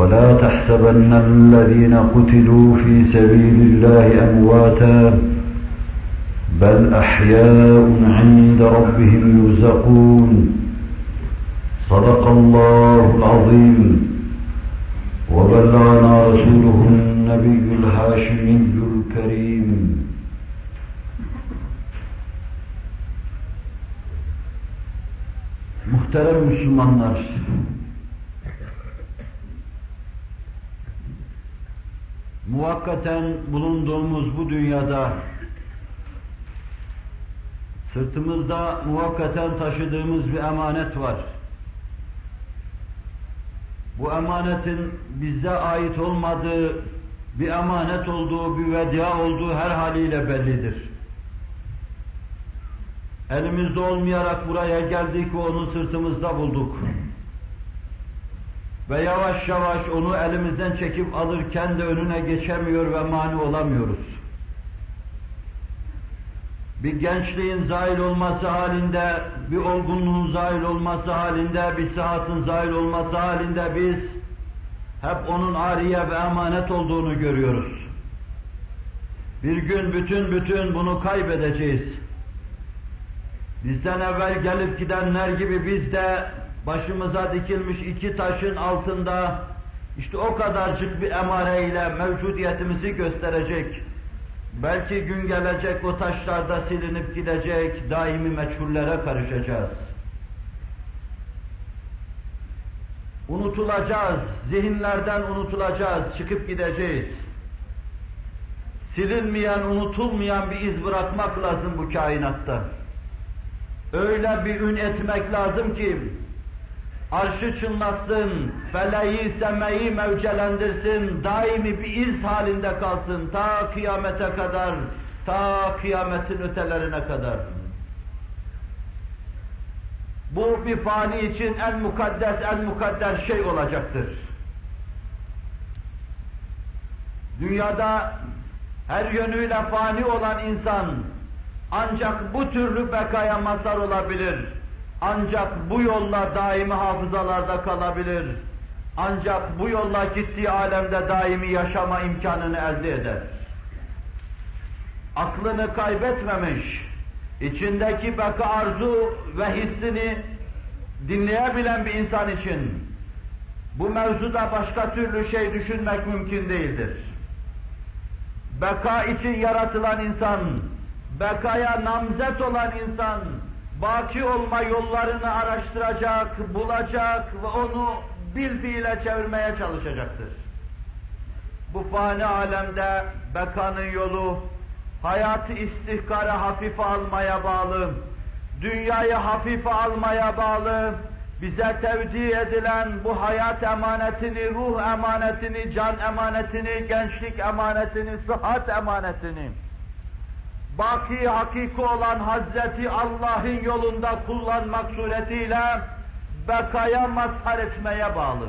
ولا تحسبن الذين قتلوا في سبيل الله أمواتا بل أحياء عند ربهم يرزقون. صدق الله العظيم. وبلغنا رسوله النبي الهاشمي الكريم. Muhterem Müslümanlar, muvakkaten bulunduğumuz bu dünyada sırtımızda muvakkaten taşıdığımız bir emanet var. Bu emanetin bize ait olmadığı, bir emanet olduğu, bir vedia olduğu her haliyle bellidir. Elimizde olmayarak buraya geldik ve onu sırtımızda bulduk ve yavaş yavaş onu elimizden çekip alırken de önüne geçemiyor ve mani olamıyoruz. Bir gençliğin zahil olması halinde, bir olgunluğun zahil olması halinde, bir sıhhatın zahil olması halinde biz hep onun ariye ve emanet olduğunu görüyoruz. Bir gün bütün bütün bunu kaybedeceğiz. Bizden evvel gelip gidenler gibi biz de başımıza dikilmiş iki taşın altında işte o kadarcık bir emareyle mevcudiyetimizi gösterecek. Belki gün gelecek o taşlarda silinip gidecek, daimi meçhullere karışacağız. Unutulacağız, zihinlerden unutulacağız, çıkıp gideceğiz. Silinmeyen, unutulmayan bir iz bırakmak lazım bu kainatta. Öyle bir ün etmek lazım ki, arşı çınlasın, feleği semeyi mevcelendirsin, daimi bir iz halinde kalsın ta kıyamete kadar, ta kıyametin ötelerine kadar. Bu bir fani için en mukaddes, en mukadder şey olacaktır. Dünyada her yönüyle fani olan insan ancak bu türlü bekaya mazhar olabilir. Ancak bu yolla daimi hafızalarda kalabilir. Ancak bu yolla gittiği alemde daimi yaşama imkanını elde eder. Aklını kaybetmemiş, içindeki beka arzu ve hissini dinleyebilen bir insan için bu mevzuda başka türlü şey düşünmek mümkün değildir. Beka için yaratılan insan, bekaya namzet olan insan, baki olma yollarını araştıracak, bulacak ve onu bil fiile çevirmeye çalışacaktır. Bu fani alemde bekanın yolu, hayatı istihkara hafife almaya bağlı, dünyayı hafife almaya bağlı, bize tevdi edilen bu hayat emanetini, ruh emanetini, can emanetini, gençlik emanetini, sıhhat emanetini, baki hakiki olan Hazreti Allah'ın yolunda kullanmak suretiyle bekaya mazhar etmeye bağlı.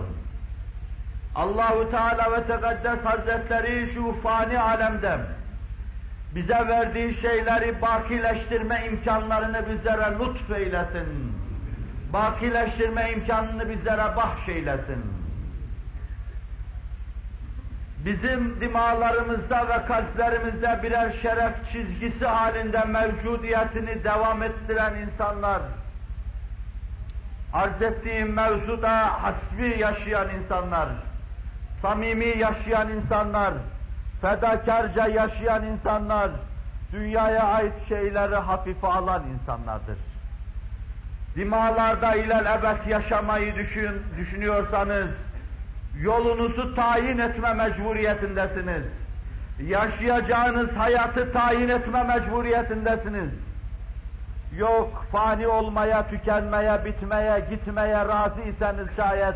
Allahu Teala ve Tekaddes Hazretleri şu fani alemde bize verdiği şeyleri bakileştirme imkanlarını bizlere lütfeylesin. Bakileştirme imkanını bizlere bahşeylesin. Bizim dimalarımızda ve kalplerimizde birer şeref çizgisi halinde mevcudiyetini devam ettiren insanlar, arz ettiğim mevzuda hasbi yaşayan insanlar, samimi yaşayan insanlar, fedakarca yaşayan insanlar, dünyaya ait şeyleri hafife alan insanlardır. Dimalarda ilel ebed yaşamayı düşün, düşünüyorsanız, yolunuzu tayin etme mecburiyetindesiniz. Yaşayacağınız hayatı tayin etme mecburiyetindesiniz. Yok, fani olmaya, tükenmeye, bitmeye, gitmeye razı iseniz şayet,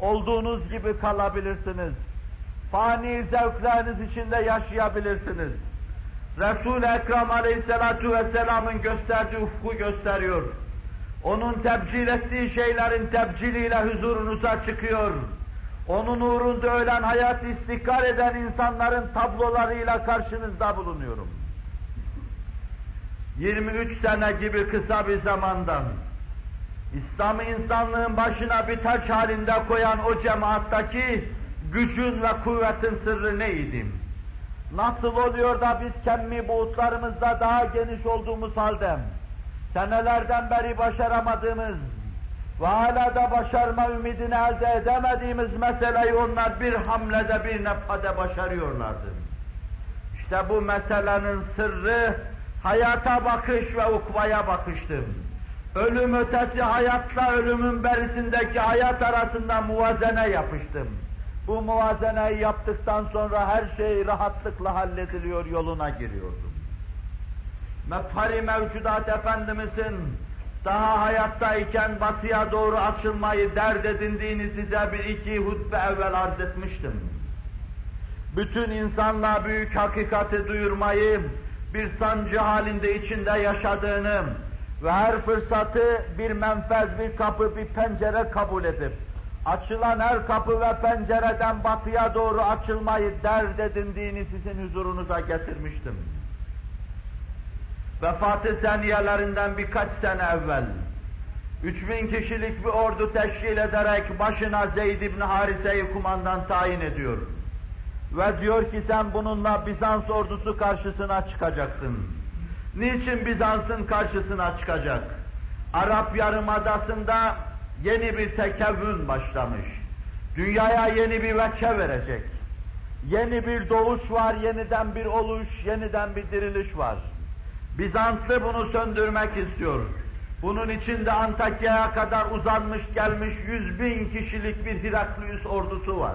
olduğunuz gibi kalabilirsiniz. Fani zevkleriniz içinde yaşayabilirsiniz. Resul-i Ekrem Aleyhisselatu Vesselam'ın gösterdiği ufku gösteriyor. Onun tebcil ettiği şeylerin tebciliyle huzurunuza çıkıyor. Onun uğrunda ölen hayat istikrar eden insanların tablolarıyla karşınızda bulunuyorum. 23 sene gibi kısa bir zamandan İslam insanlığın başına bir taç halinde koyan o cemaattaki gücün ve kuvvetin sırrı neydi? Nasıl oluyor da biz kemmi buğutlarımızda daha geniş olduğumuz halde senelerden beri başaramadığımız ve hala da başarma ümidini elde edemediğimiz meseleyi onlar bir hamlede bir nefhade başarıyorlardı. İşte bu meselenin sırrı hayata bakış ve ukvaya bakıştır. Ölüm ötesi hayatla ölümün berisindeki hayat arasında muvazene yapıştım. Bu muvazeneyi yaptıktan sonra her şey rahatlıkla hallediliyor, yoluna giriyordum. Mefhari mevcudat Efendimizin daha hayattayken batıya doğru açılmayı dert edindiğini size bir iki hutbe evvel arz etmiştim. Bütün insanla büyük hakikati duyurmayı bir sancı halinde içinde yaşadığını ve her fırsatı bir menfez, bir kapı, bir pencere kabul edip açılan her kapı ve pencereden batıya doğru açılmayı dert edindiğini sizin huzurunuza getirmiştim. Vefatı seniyelerinden birkaç sene evvel, 3000 kişilik bir ordu teşkil ederek başına Zeyd ibn Harise'yi kumandan tayin ediyor. Ve diyor ki sen bununla Bizans ordusu karşısına çıkacaksın. Niçin Bizans'ın karşısına çıkacak? Arap Yarımadası'nda yeni bir tekevvün başlamış. Dünyaya yeni bir veçe verecek. Yeni bir doğuş var, yeniden bir oluş, yeniden bir diriliş var. Bizanslı bunu söndürmek istiyor. Bunun için de Antakya'ya kadar uzanmış gelmiş yüz bin kişilik bir Heraklius ordusu var.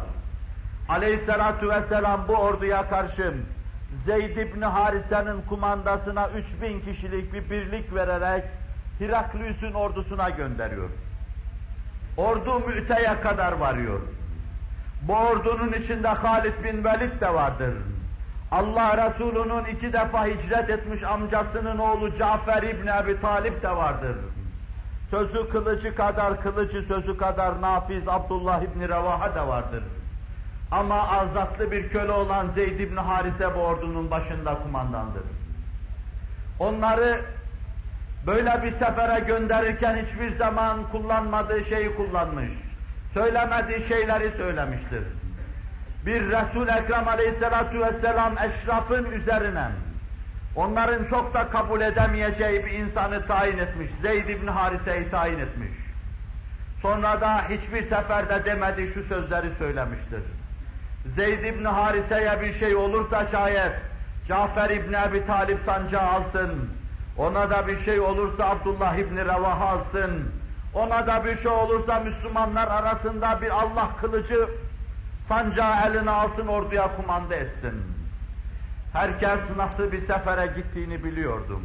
Aleyhissalatu vesselam bu orduya karşı Zeyd ibn Harise'nin kumandasına üç bin kişilik bir birlik vererek Heraklius'un ordusuna gönderiyor. Ordu Mü'te'ye kadar varıyor. Bu ordunun içinde Halid bin Velid de vardır. Allah Resulü'nün iki defa hicret etmiş amcasının oğlu Cafer İbni Ebi Talip de vardır. Sözü kılıcı kadar kılıcı sözü kadar nafiz Abdullah İbni Revaha da vardır. Ama azatlı bir köle olan Zeyd İbni Harise bu ordunun başında kumandandır. Onları böyle bir sefere gönderirken hiçbir zaman kullanmadığı şeyi kullanmış. Söylemediği şeyleri söylemiştir. Bir Resul Ekrem Aleyhisselatü Vesselam eşrafın üzerine onların çok da kabul edemeyeceği bir insanı tayin etmiş. Zeyd İbni Harise'yi tayin etmiş. Sonra da hiçbir seferde demedi şu sözleri söylemiştir. Zeyd İbni Harise'ye bir şey olursa şayet Cafer İbni Ebi Talip sancağı alsın. Ona da bir şey olursa Abdullah İbni Revaha alsın. Ona da bir şey olursa Müslümanlar arasında bir Allah kılıcı sancağı eline alsın orduya kumanda etsin. Herkes nasıl bir sefere gittiğini biliyordum.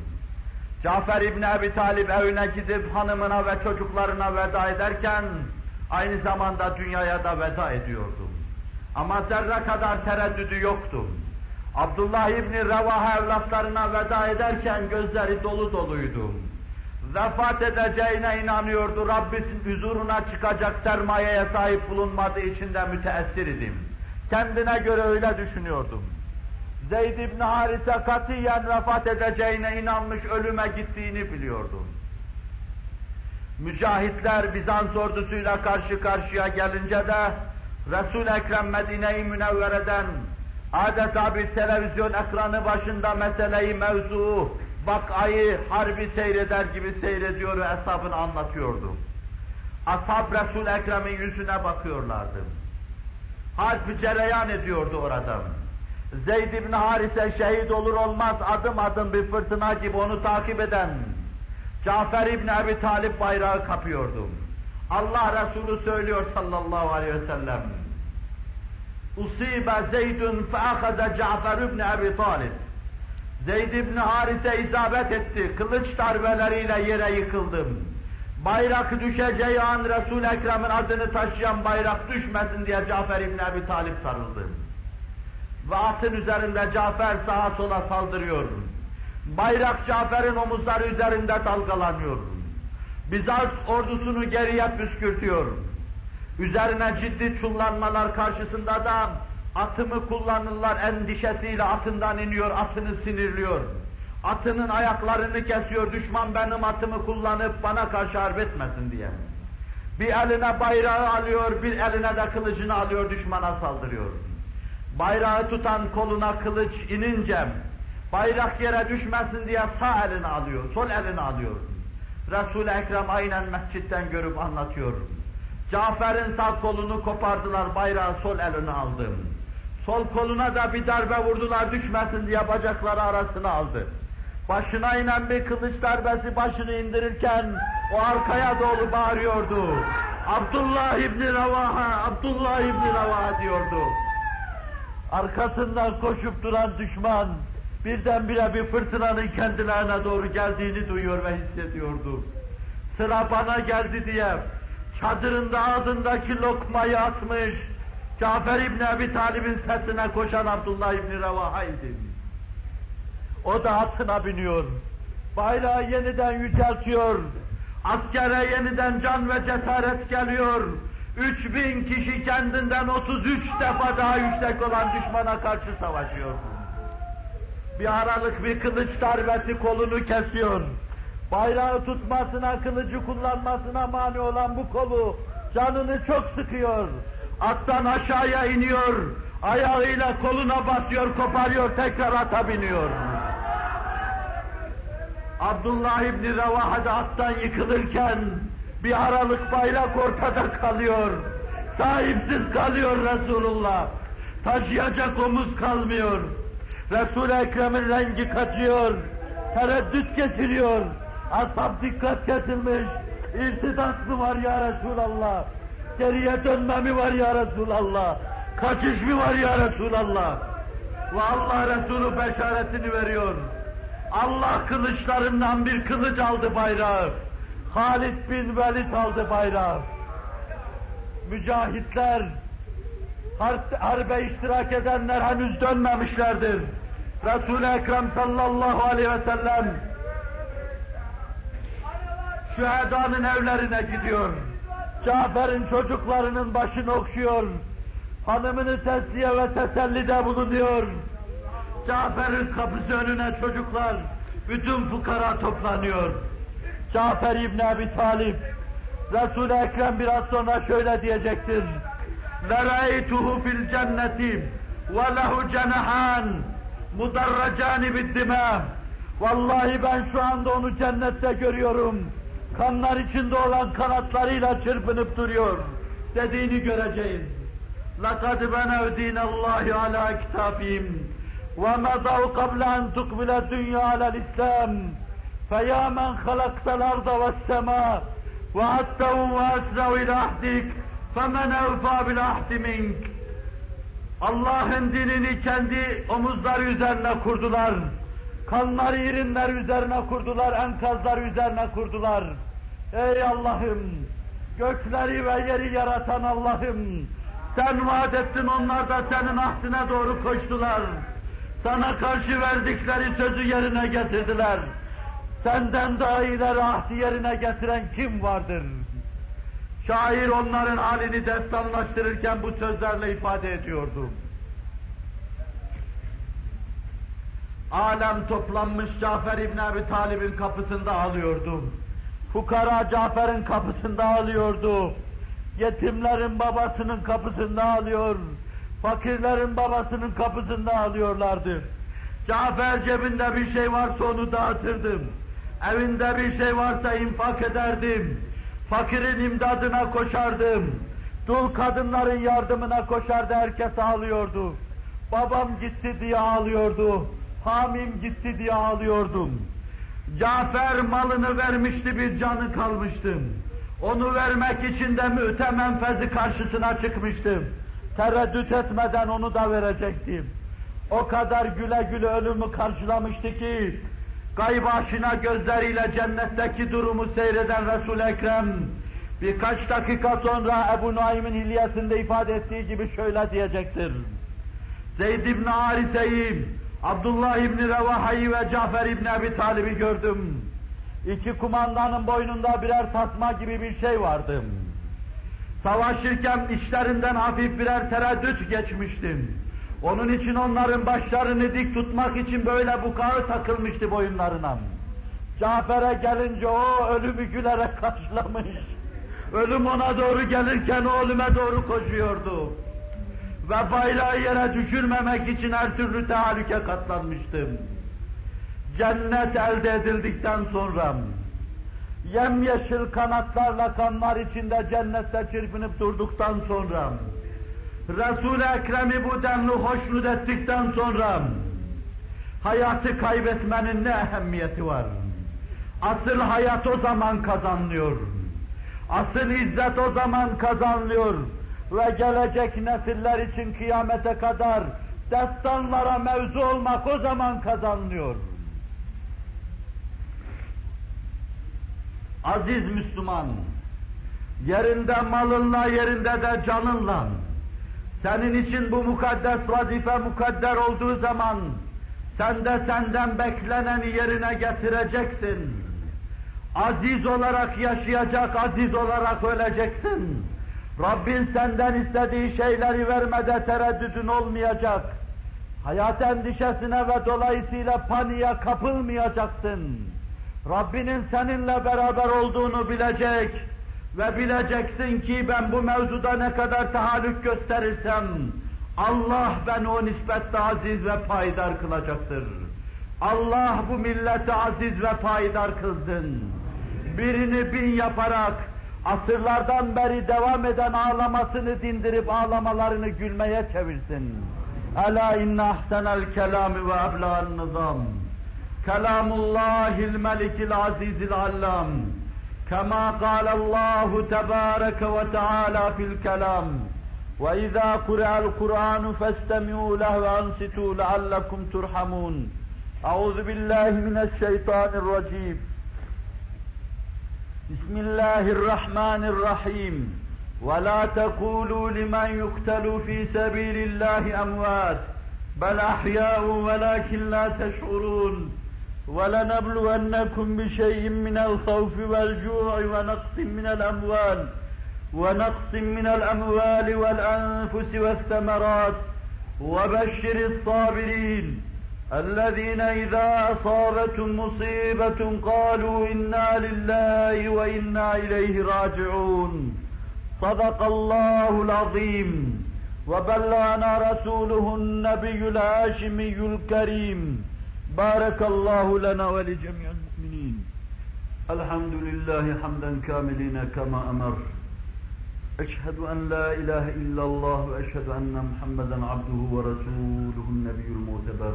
Cafer İbni Ebi Talib evine gidip hanımına ve çocuklarına veda ederken aynı zamanda dünyaya da veda ediyordum. Ama zerre kadar tereddüdü yoktu. Abdullah İbni Revaha evlatlarına veda ederken gözleri dolu doluydu. Vefat edeceğine inanıyordu. Rabbisinin huzuruna çıkacak sermayeye sahip bulunmadığı için de müteessir idim. Kendine göre öyle düşünüyordum. Zeyd İbni Harise katiyen vefat edeceğine inanmış ölüme gittiğini biliyordum. Mücahitler Bizans ordusuyla karşı karşıya gelince de Resul-i Ekrem Medine-i Münevvere'den adeta bir televizyon ekranı başında meseleyi, mevzuu, vakayı, harbi seyreder gibi seyrediyor ve hesabını anlatıyordu. Ashab resul Ekrem'in yüzüne bakıyorlardı. Harp cereyan ediyordu orada. Zeyd ibn Harise şehit olur olmaz adım adım bir fırtına gibi onu takip eden Cafer ibn Ebi Talip bayrağı kapıyordu. Allah Resulü söylüyor sallallahu aleyhi ve sellem. Usibe Zeydun feahaze Cafer ibn Ebi Talib. Zeyd ibn Harise isabet etti. Kılıç darbeleriyle yere yıkıldım. Bayrak düşeceği an Resul-i Ekrem'in adını taşıyan bayrak düşmesin diye Cafer ibn Ebi Talip sarıldı. Ve atın üzerinde Cafer sağa sola saldırıyor. Bayrak Cafer'in omuzları üzerinde dalgalanıyor. Bizans ordusunu geriye püskürtüyor. Üzerine ciddi çullanmalar karşısında da atımı kullanırlar endişesiyle atından iniyor, atını sinirliyor. Atının ayaklarını kesiyor, düşman benim atımı kullanıp bana karşı harp etmesin diye. Bir eline bayrağı alıyor, bir eline de kılıcını alıyor, düşmana saldırıyor. Bayrağı tutan koluna kılıç inince, bayrak yere düşmesin diye sağ elini alıyor, sol elini alıyor. Resul-i Ekrem aynen mescitten görüp anlatıyor. Cafer'in sağ kolunu kopardılar, bayrağı sol eline aldım. Sol koluna da bir darbe vurdular düşmesin diye bacakları arasına aldı. Başına inen bir kılıç darbesi başını indirirken o arkaya doğru bağırıyordu. Abdullah İbni Ravaha, Abdullah İbni Ravaha diyordu. Arkasından koşup duran düşman birdenbire bir fırtınanın kendilerine doğru geldiğini duyuyor ve hissediyordu. Sıra bana geldi diye çadırında ağzındaki lokmayı atmış, Cafer İbni Ebi Talib'in sesine koşan Abdullah İbni Revaha'ydı. O da atına biniyor. Bayrağı yeniden yüceltiyor. Askere yeniden can ve cesaret geliyor. 3000 kişi kendinden 33 defa daha yüksek olan düşmana karşı savaşıyor. Bir aralık bir kılıç darbesi kolunu kesiyor. Bayrağı tutmasına, kılıcı kullanmasına mani olan bu kolu canını çok sıkıyor. Attan aşağıya iniyor, ayağıyla koluna basıyor, koparıyor, tekrar ata biniyor. Abdullah İbni Revaha da attan yıkılırken bir aralık bayrak ortada kalıyor. Sahipsiz kalıyor Resulullah. Taşıyacak omuz kalmıyor. Resul-i Ekrem'in rengi kaçıyor. Tereddüt getiriyor. Ashab dikkat kesilmiş. İrtidat mı var ya Resulallah? Geriye dönme mi var ya Resulallah? Kaçış mı var ya Resulallah? Ve Allah Resulü beşaretini veriyor. Allah kılıçlarından bir kılıç aldı bayrağı. Halid bin Velid aldı bayrağı. mücahitler, harbe iştirak edenler henüz dönmemişlerdir. Resul-i Ekrem sallallahu aleyhi ve sellem şühedanın evlerine gidiyor. Cafer'in çocuklarının başını okşuyor. Hanımını tesliye ve tesellide bulunuyor. Cafer'in kapısı önüne çocuklar, bütün fukara toplanıyor. Cafer İbni Ebi Talip, Resul-i Ekrem biraz sonra şöyle diyecektir. لَرَيْتُهُ فِي الْجَنَّةِ وَلَهُ جَنَحَانِ مُدَرَّجَانِ بِالدِّمَامِ Vallahi ben şu anda onu cennette görüyorum. Kanlar içinde olan kanatlarıyla çırpınıp duruyor. Dediğini göreceğiz. لَقَدْ بَنَوْ دِينَ اللّٰهِ عَلَى كِتَابِهِمْ وَمَضَوْا قَبْلَ أَنْ تُقْبِلَ الدُّنْيَا عَلَى الْإِسْلَامِ فَيَا مَنْ خَلَقْتَ الْأَرْضَ وَالسَّمَاءَ وَعَدْتَهُمْ وَأَسْرَوْا إِلَى عَهْدِكَ فَمَنْ اَوْفَى بِالْعَهْدِ مِنْكَ Allah'ın dinini kendi omuzları üzerine kurdular. Kanları irinler üzerine kurdular, enkazlar üzerine kurdular. Ey Allah'ım! Gökleri ve yeri yaratan Allah'ım! Sen vaat ettin onlar da senin ahdine doğru koştular. Sana karşı verdikleri sözü yerine getirdiler. Senden daha ileri ahdi yerine getiren kim vardır? Şair onların halini destanlaştırırken bu sözlerle ifade ediyordu. Alem toplanmış Cafer İbni Ebi Talib'in kapısında ağlıyordu. Fukara Cafer'in kapısında ağlıyordu. Yetimlerin babasının kapısında ağlıyor. Fakirlerin babasının kapısında ağlıyorlardı. Cafer cebinde bir şey varsa onu dağıtırdım. Evinde bir şey varsa infak ederdim. Fakirin imdadına koşardım. Dul kadınların yardımına koşardı, herkes ağlıyordu. Babam gitti diye ağlıyordu. Hamim gitti diye ağlıyordum. Cafer malını vermişti, bir canı kalmıştım. Onu vermek için de müte menfezi karşısına çıkmıştım. Tereddüt etmeden onu da verecektim. O kadar güle güle ölümü karşılamıştı ki, gayb aşina gözleriyle cennetteki durumu seyreden Resul-i Ekrem, birkaç dakika sonra Ebu Naim'in hilyesinde ifade ettiği gibi şöyle diyecektir. Zeyd ibn Harise'yi, Abdullah ibn Revaha'yı ve Cafer ibn Ebi Talib'i gördüm. İki kumandanın boynunda birer tasma gibi bir şey vardı. Savaşırken işlerinden hafif birer tereddüt geçmiştim. Onun için onların başlarını dik tutmak için böyle bukağı takılmıştı boyunlarına. Cafer'e gelince o ölümü gülerek karşılamış. Ölüm ona doğru gelirken o ölüme doğru koşuyordu. Ve bayrağı yere düşürmemek için her türlü tehallüke katlanmıştım. Cennet elde edildikten sonra, yemyeşil kanatlarla kanlar içinde cennette çırpınıp durduktan sonra, Resul-i Ekrem'i bu denli hoşnut ettikten sonra, hayatı kaybetmenin ne ehemmiyeti var? Asıl hayat o zaman kazanılıyor. Asıl izzet o zaman kazanılıyor. Ve gelecek nesiller için kıyamete kadar destanlara mevzu olmak o zaman kazanılıyor. Aziz Müslüman, yerinde malınla, yerinde de canınla, senin için bu mukaddes vazife mukadder olduğu zaman, sen de senden bekleneni yerine getireceksin. Aziz olarak yaşayacak, aziz olarak öleceksin. Rabbin senden istediği şeyleri vermede tereddüdün olmayacak. Hayat endişesine ve dolayısıyla paniğe kapılmayacaksın. Rabbinin seninle beraber olduğunu bilecek ve bileceksin ki ben bu mevzuda ne kadar tahallük gösterirsem Allah beni o nispetle aziz ve payidar kılacaktır. Allah bu milleti aziz ve payidar kılsın. Birini bin yaparak asırlardan beri devam eden ağlamasını dindirip ağlamalarını gülmeye çevirsin. Ela inne ahsenel kelami ve ebla'n nizam. Kelamullahil melikil azizil allam. Kema kâlallahu tebâreke ve teâlâ fil kelam. Ve izâ kure'el Kur'anu festemi'û leh ve ansitû leallekum turhamun. Euzu billahi mineşşeytanirracim. بسم الله الرحمن الرحيم. ولا تقولوا لمن يقتل في سبيل الله أموات بل أحياء ولكن لا تشعرون. ولنبلونكم بشيء من الخوف والجوع ونقص من الأموال ونقص من الأموال والأنفس والثمرات. وبشر الصابرين. الذين إذا أصابتهم مصيبة قالوا إنا لله وإنا إليه راجعون. صدق الله العظيم. وبلغنا رسوله النبي الهاشمي الكريم. بارك الله لنا ولجميع المؤمنين. الحمد لله حمدا كاملين كما أمر. أشهد أن لا إله إلا الله وأشهد أن محمدا عبده ورسوله النبي المعتبر.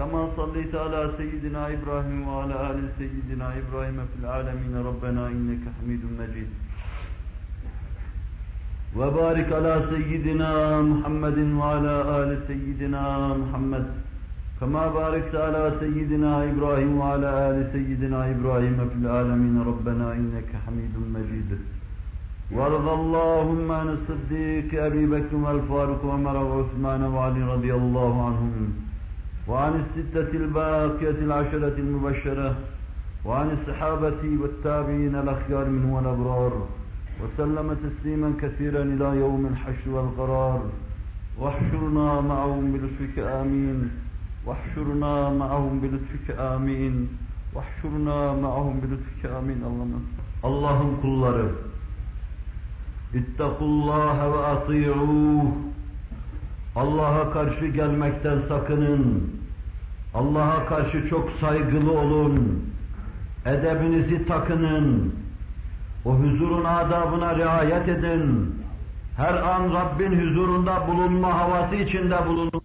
كما صليت على سيدنا إبراهيم وعلى آل سيدنا إبراهيم في العالمين. ربنا إنك حميد مجيد. وبارك على سيدنا محمد وعلى آل سيدنا محمد. كما باركت على سيدنا إبراهيم وعلى آل سيدنا إبراهيم في العالمين. ربنا إنك حميد مجيد. وارض اللهم عن الصديق أبي بكر والفاروق وعمر وعثمان وعلي رضي الله عنهم. وعن الستة الباقية العشرة المبشرة وعن الصحابة والتابعين الأخيار منه والأبرار وسلم تسليما كثيرا إلى يوم الحشر والقرار واحشرنا معهم بلطفك آمين واحشرنا معهم بلطفك آمين واحشرنا معهم بلطفك آمين اللهم Allah'ın kulları İttakullaha ve ati'uh Allah'a karşı gelmekten sakının. Allah'a karşı çok saygılı olun. Edebinizi takının. O huzurun adabına riayet edin. Her an Rabbin huzurunda bulunma havası içinde bulunun.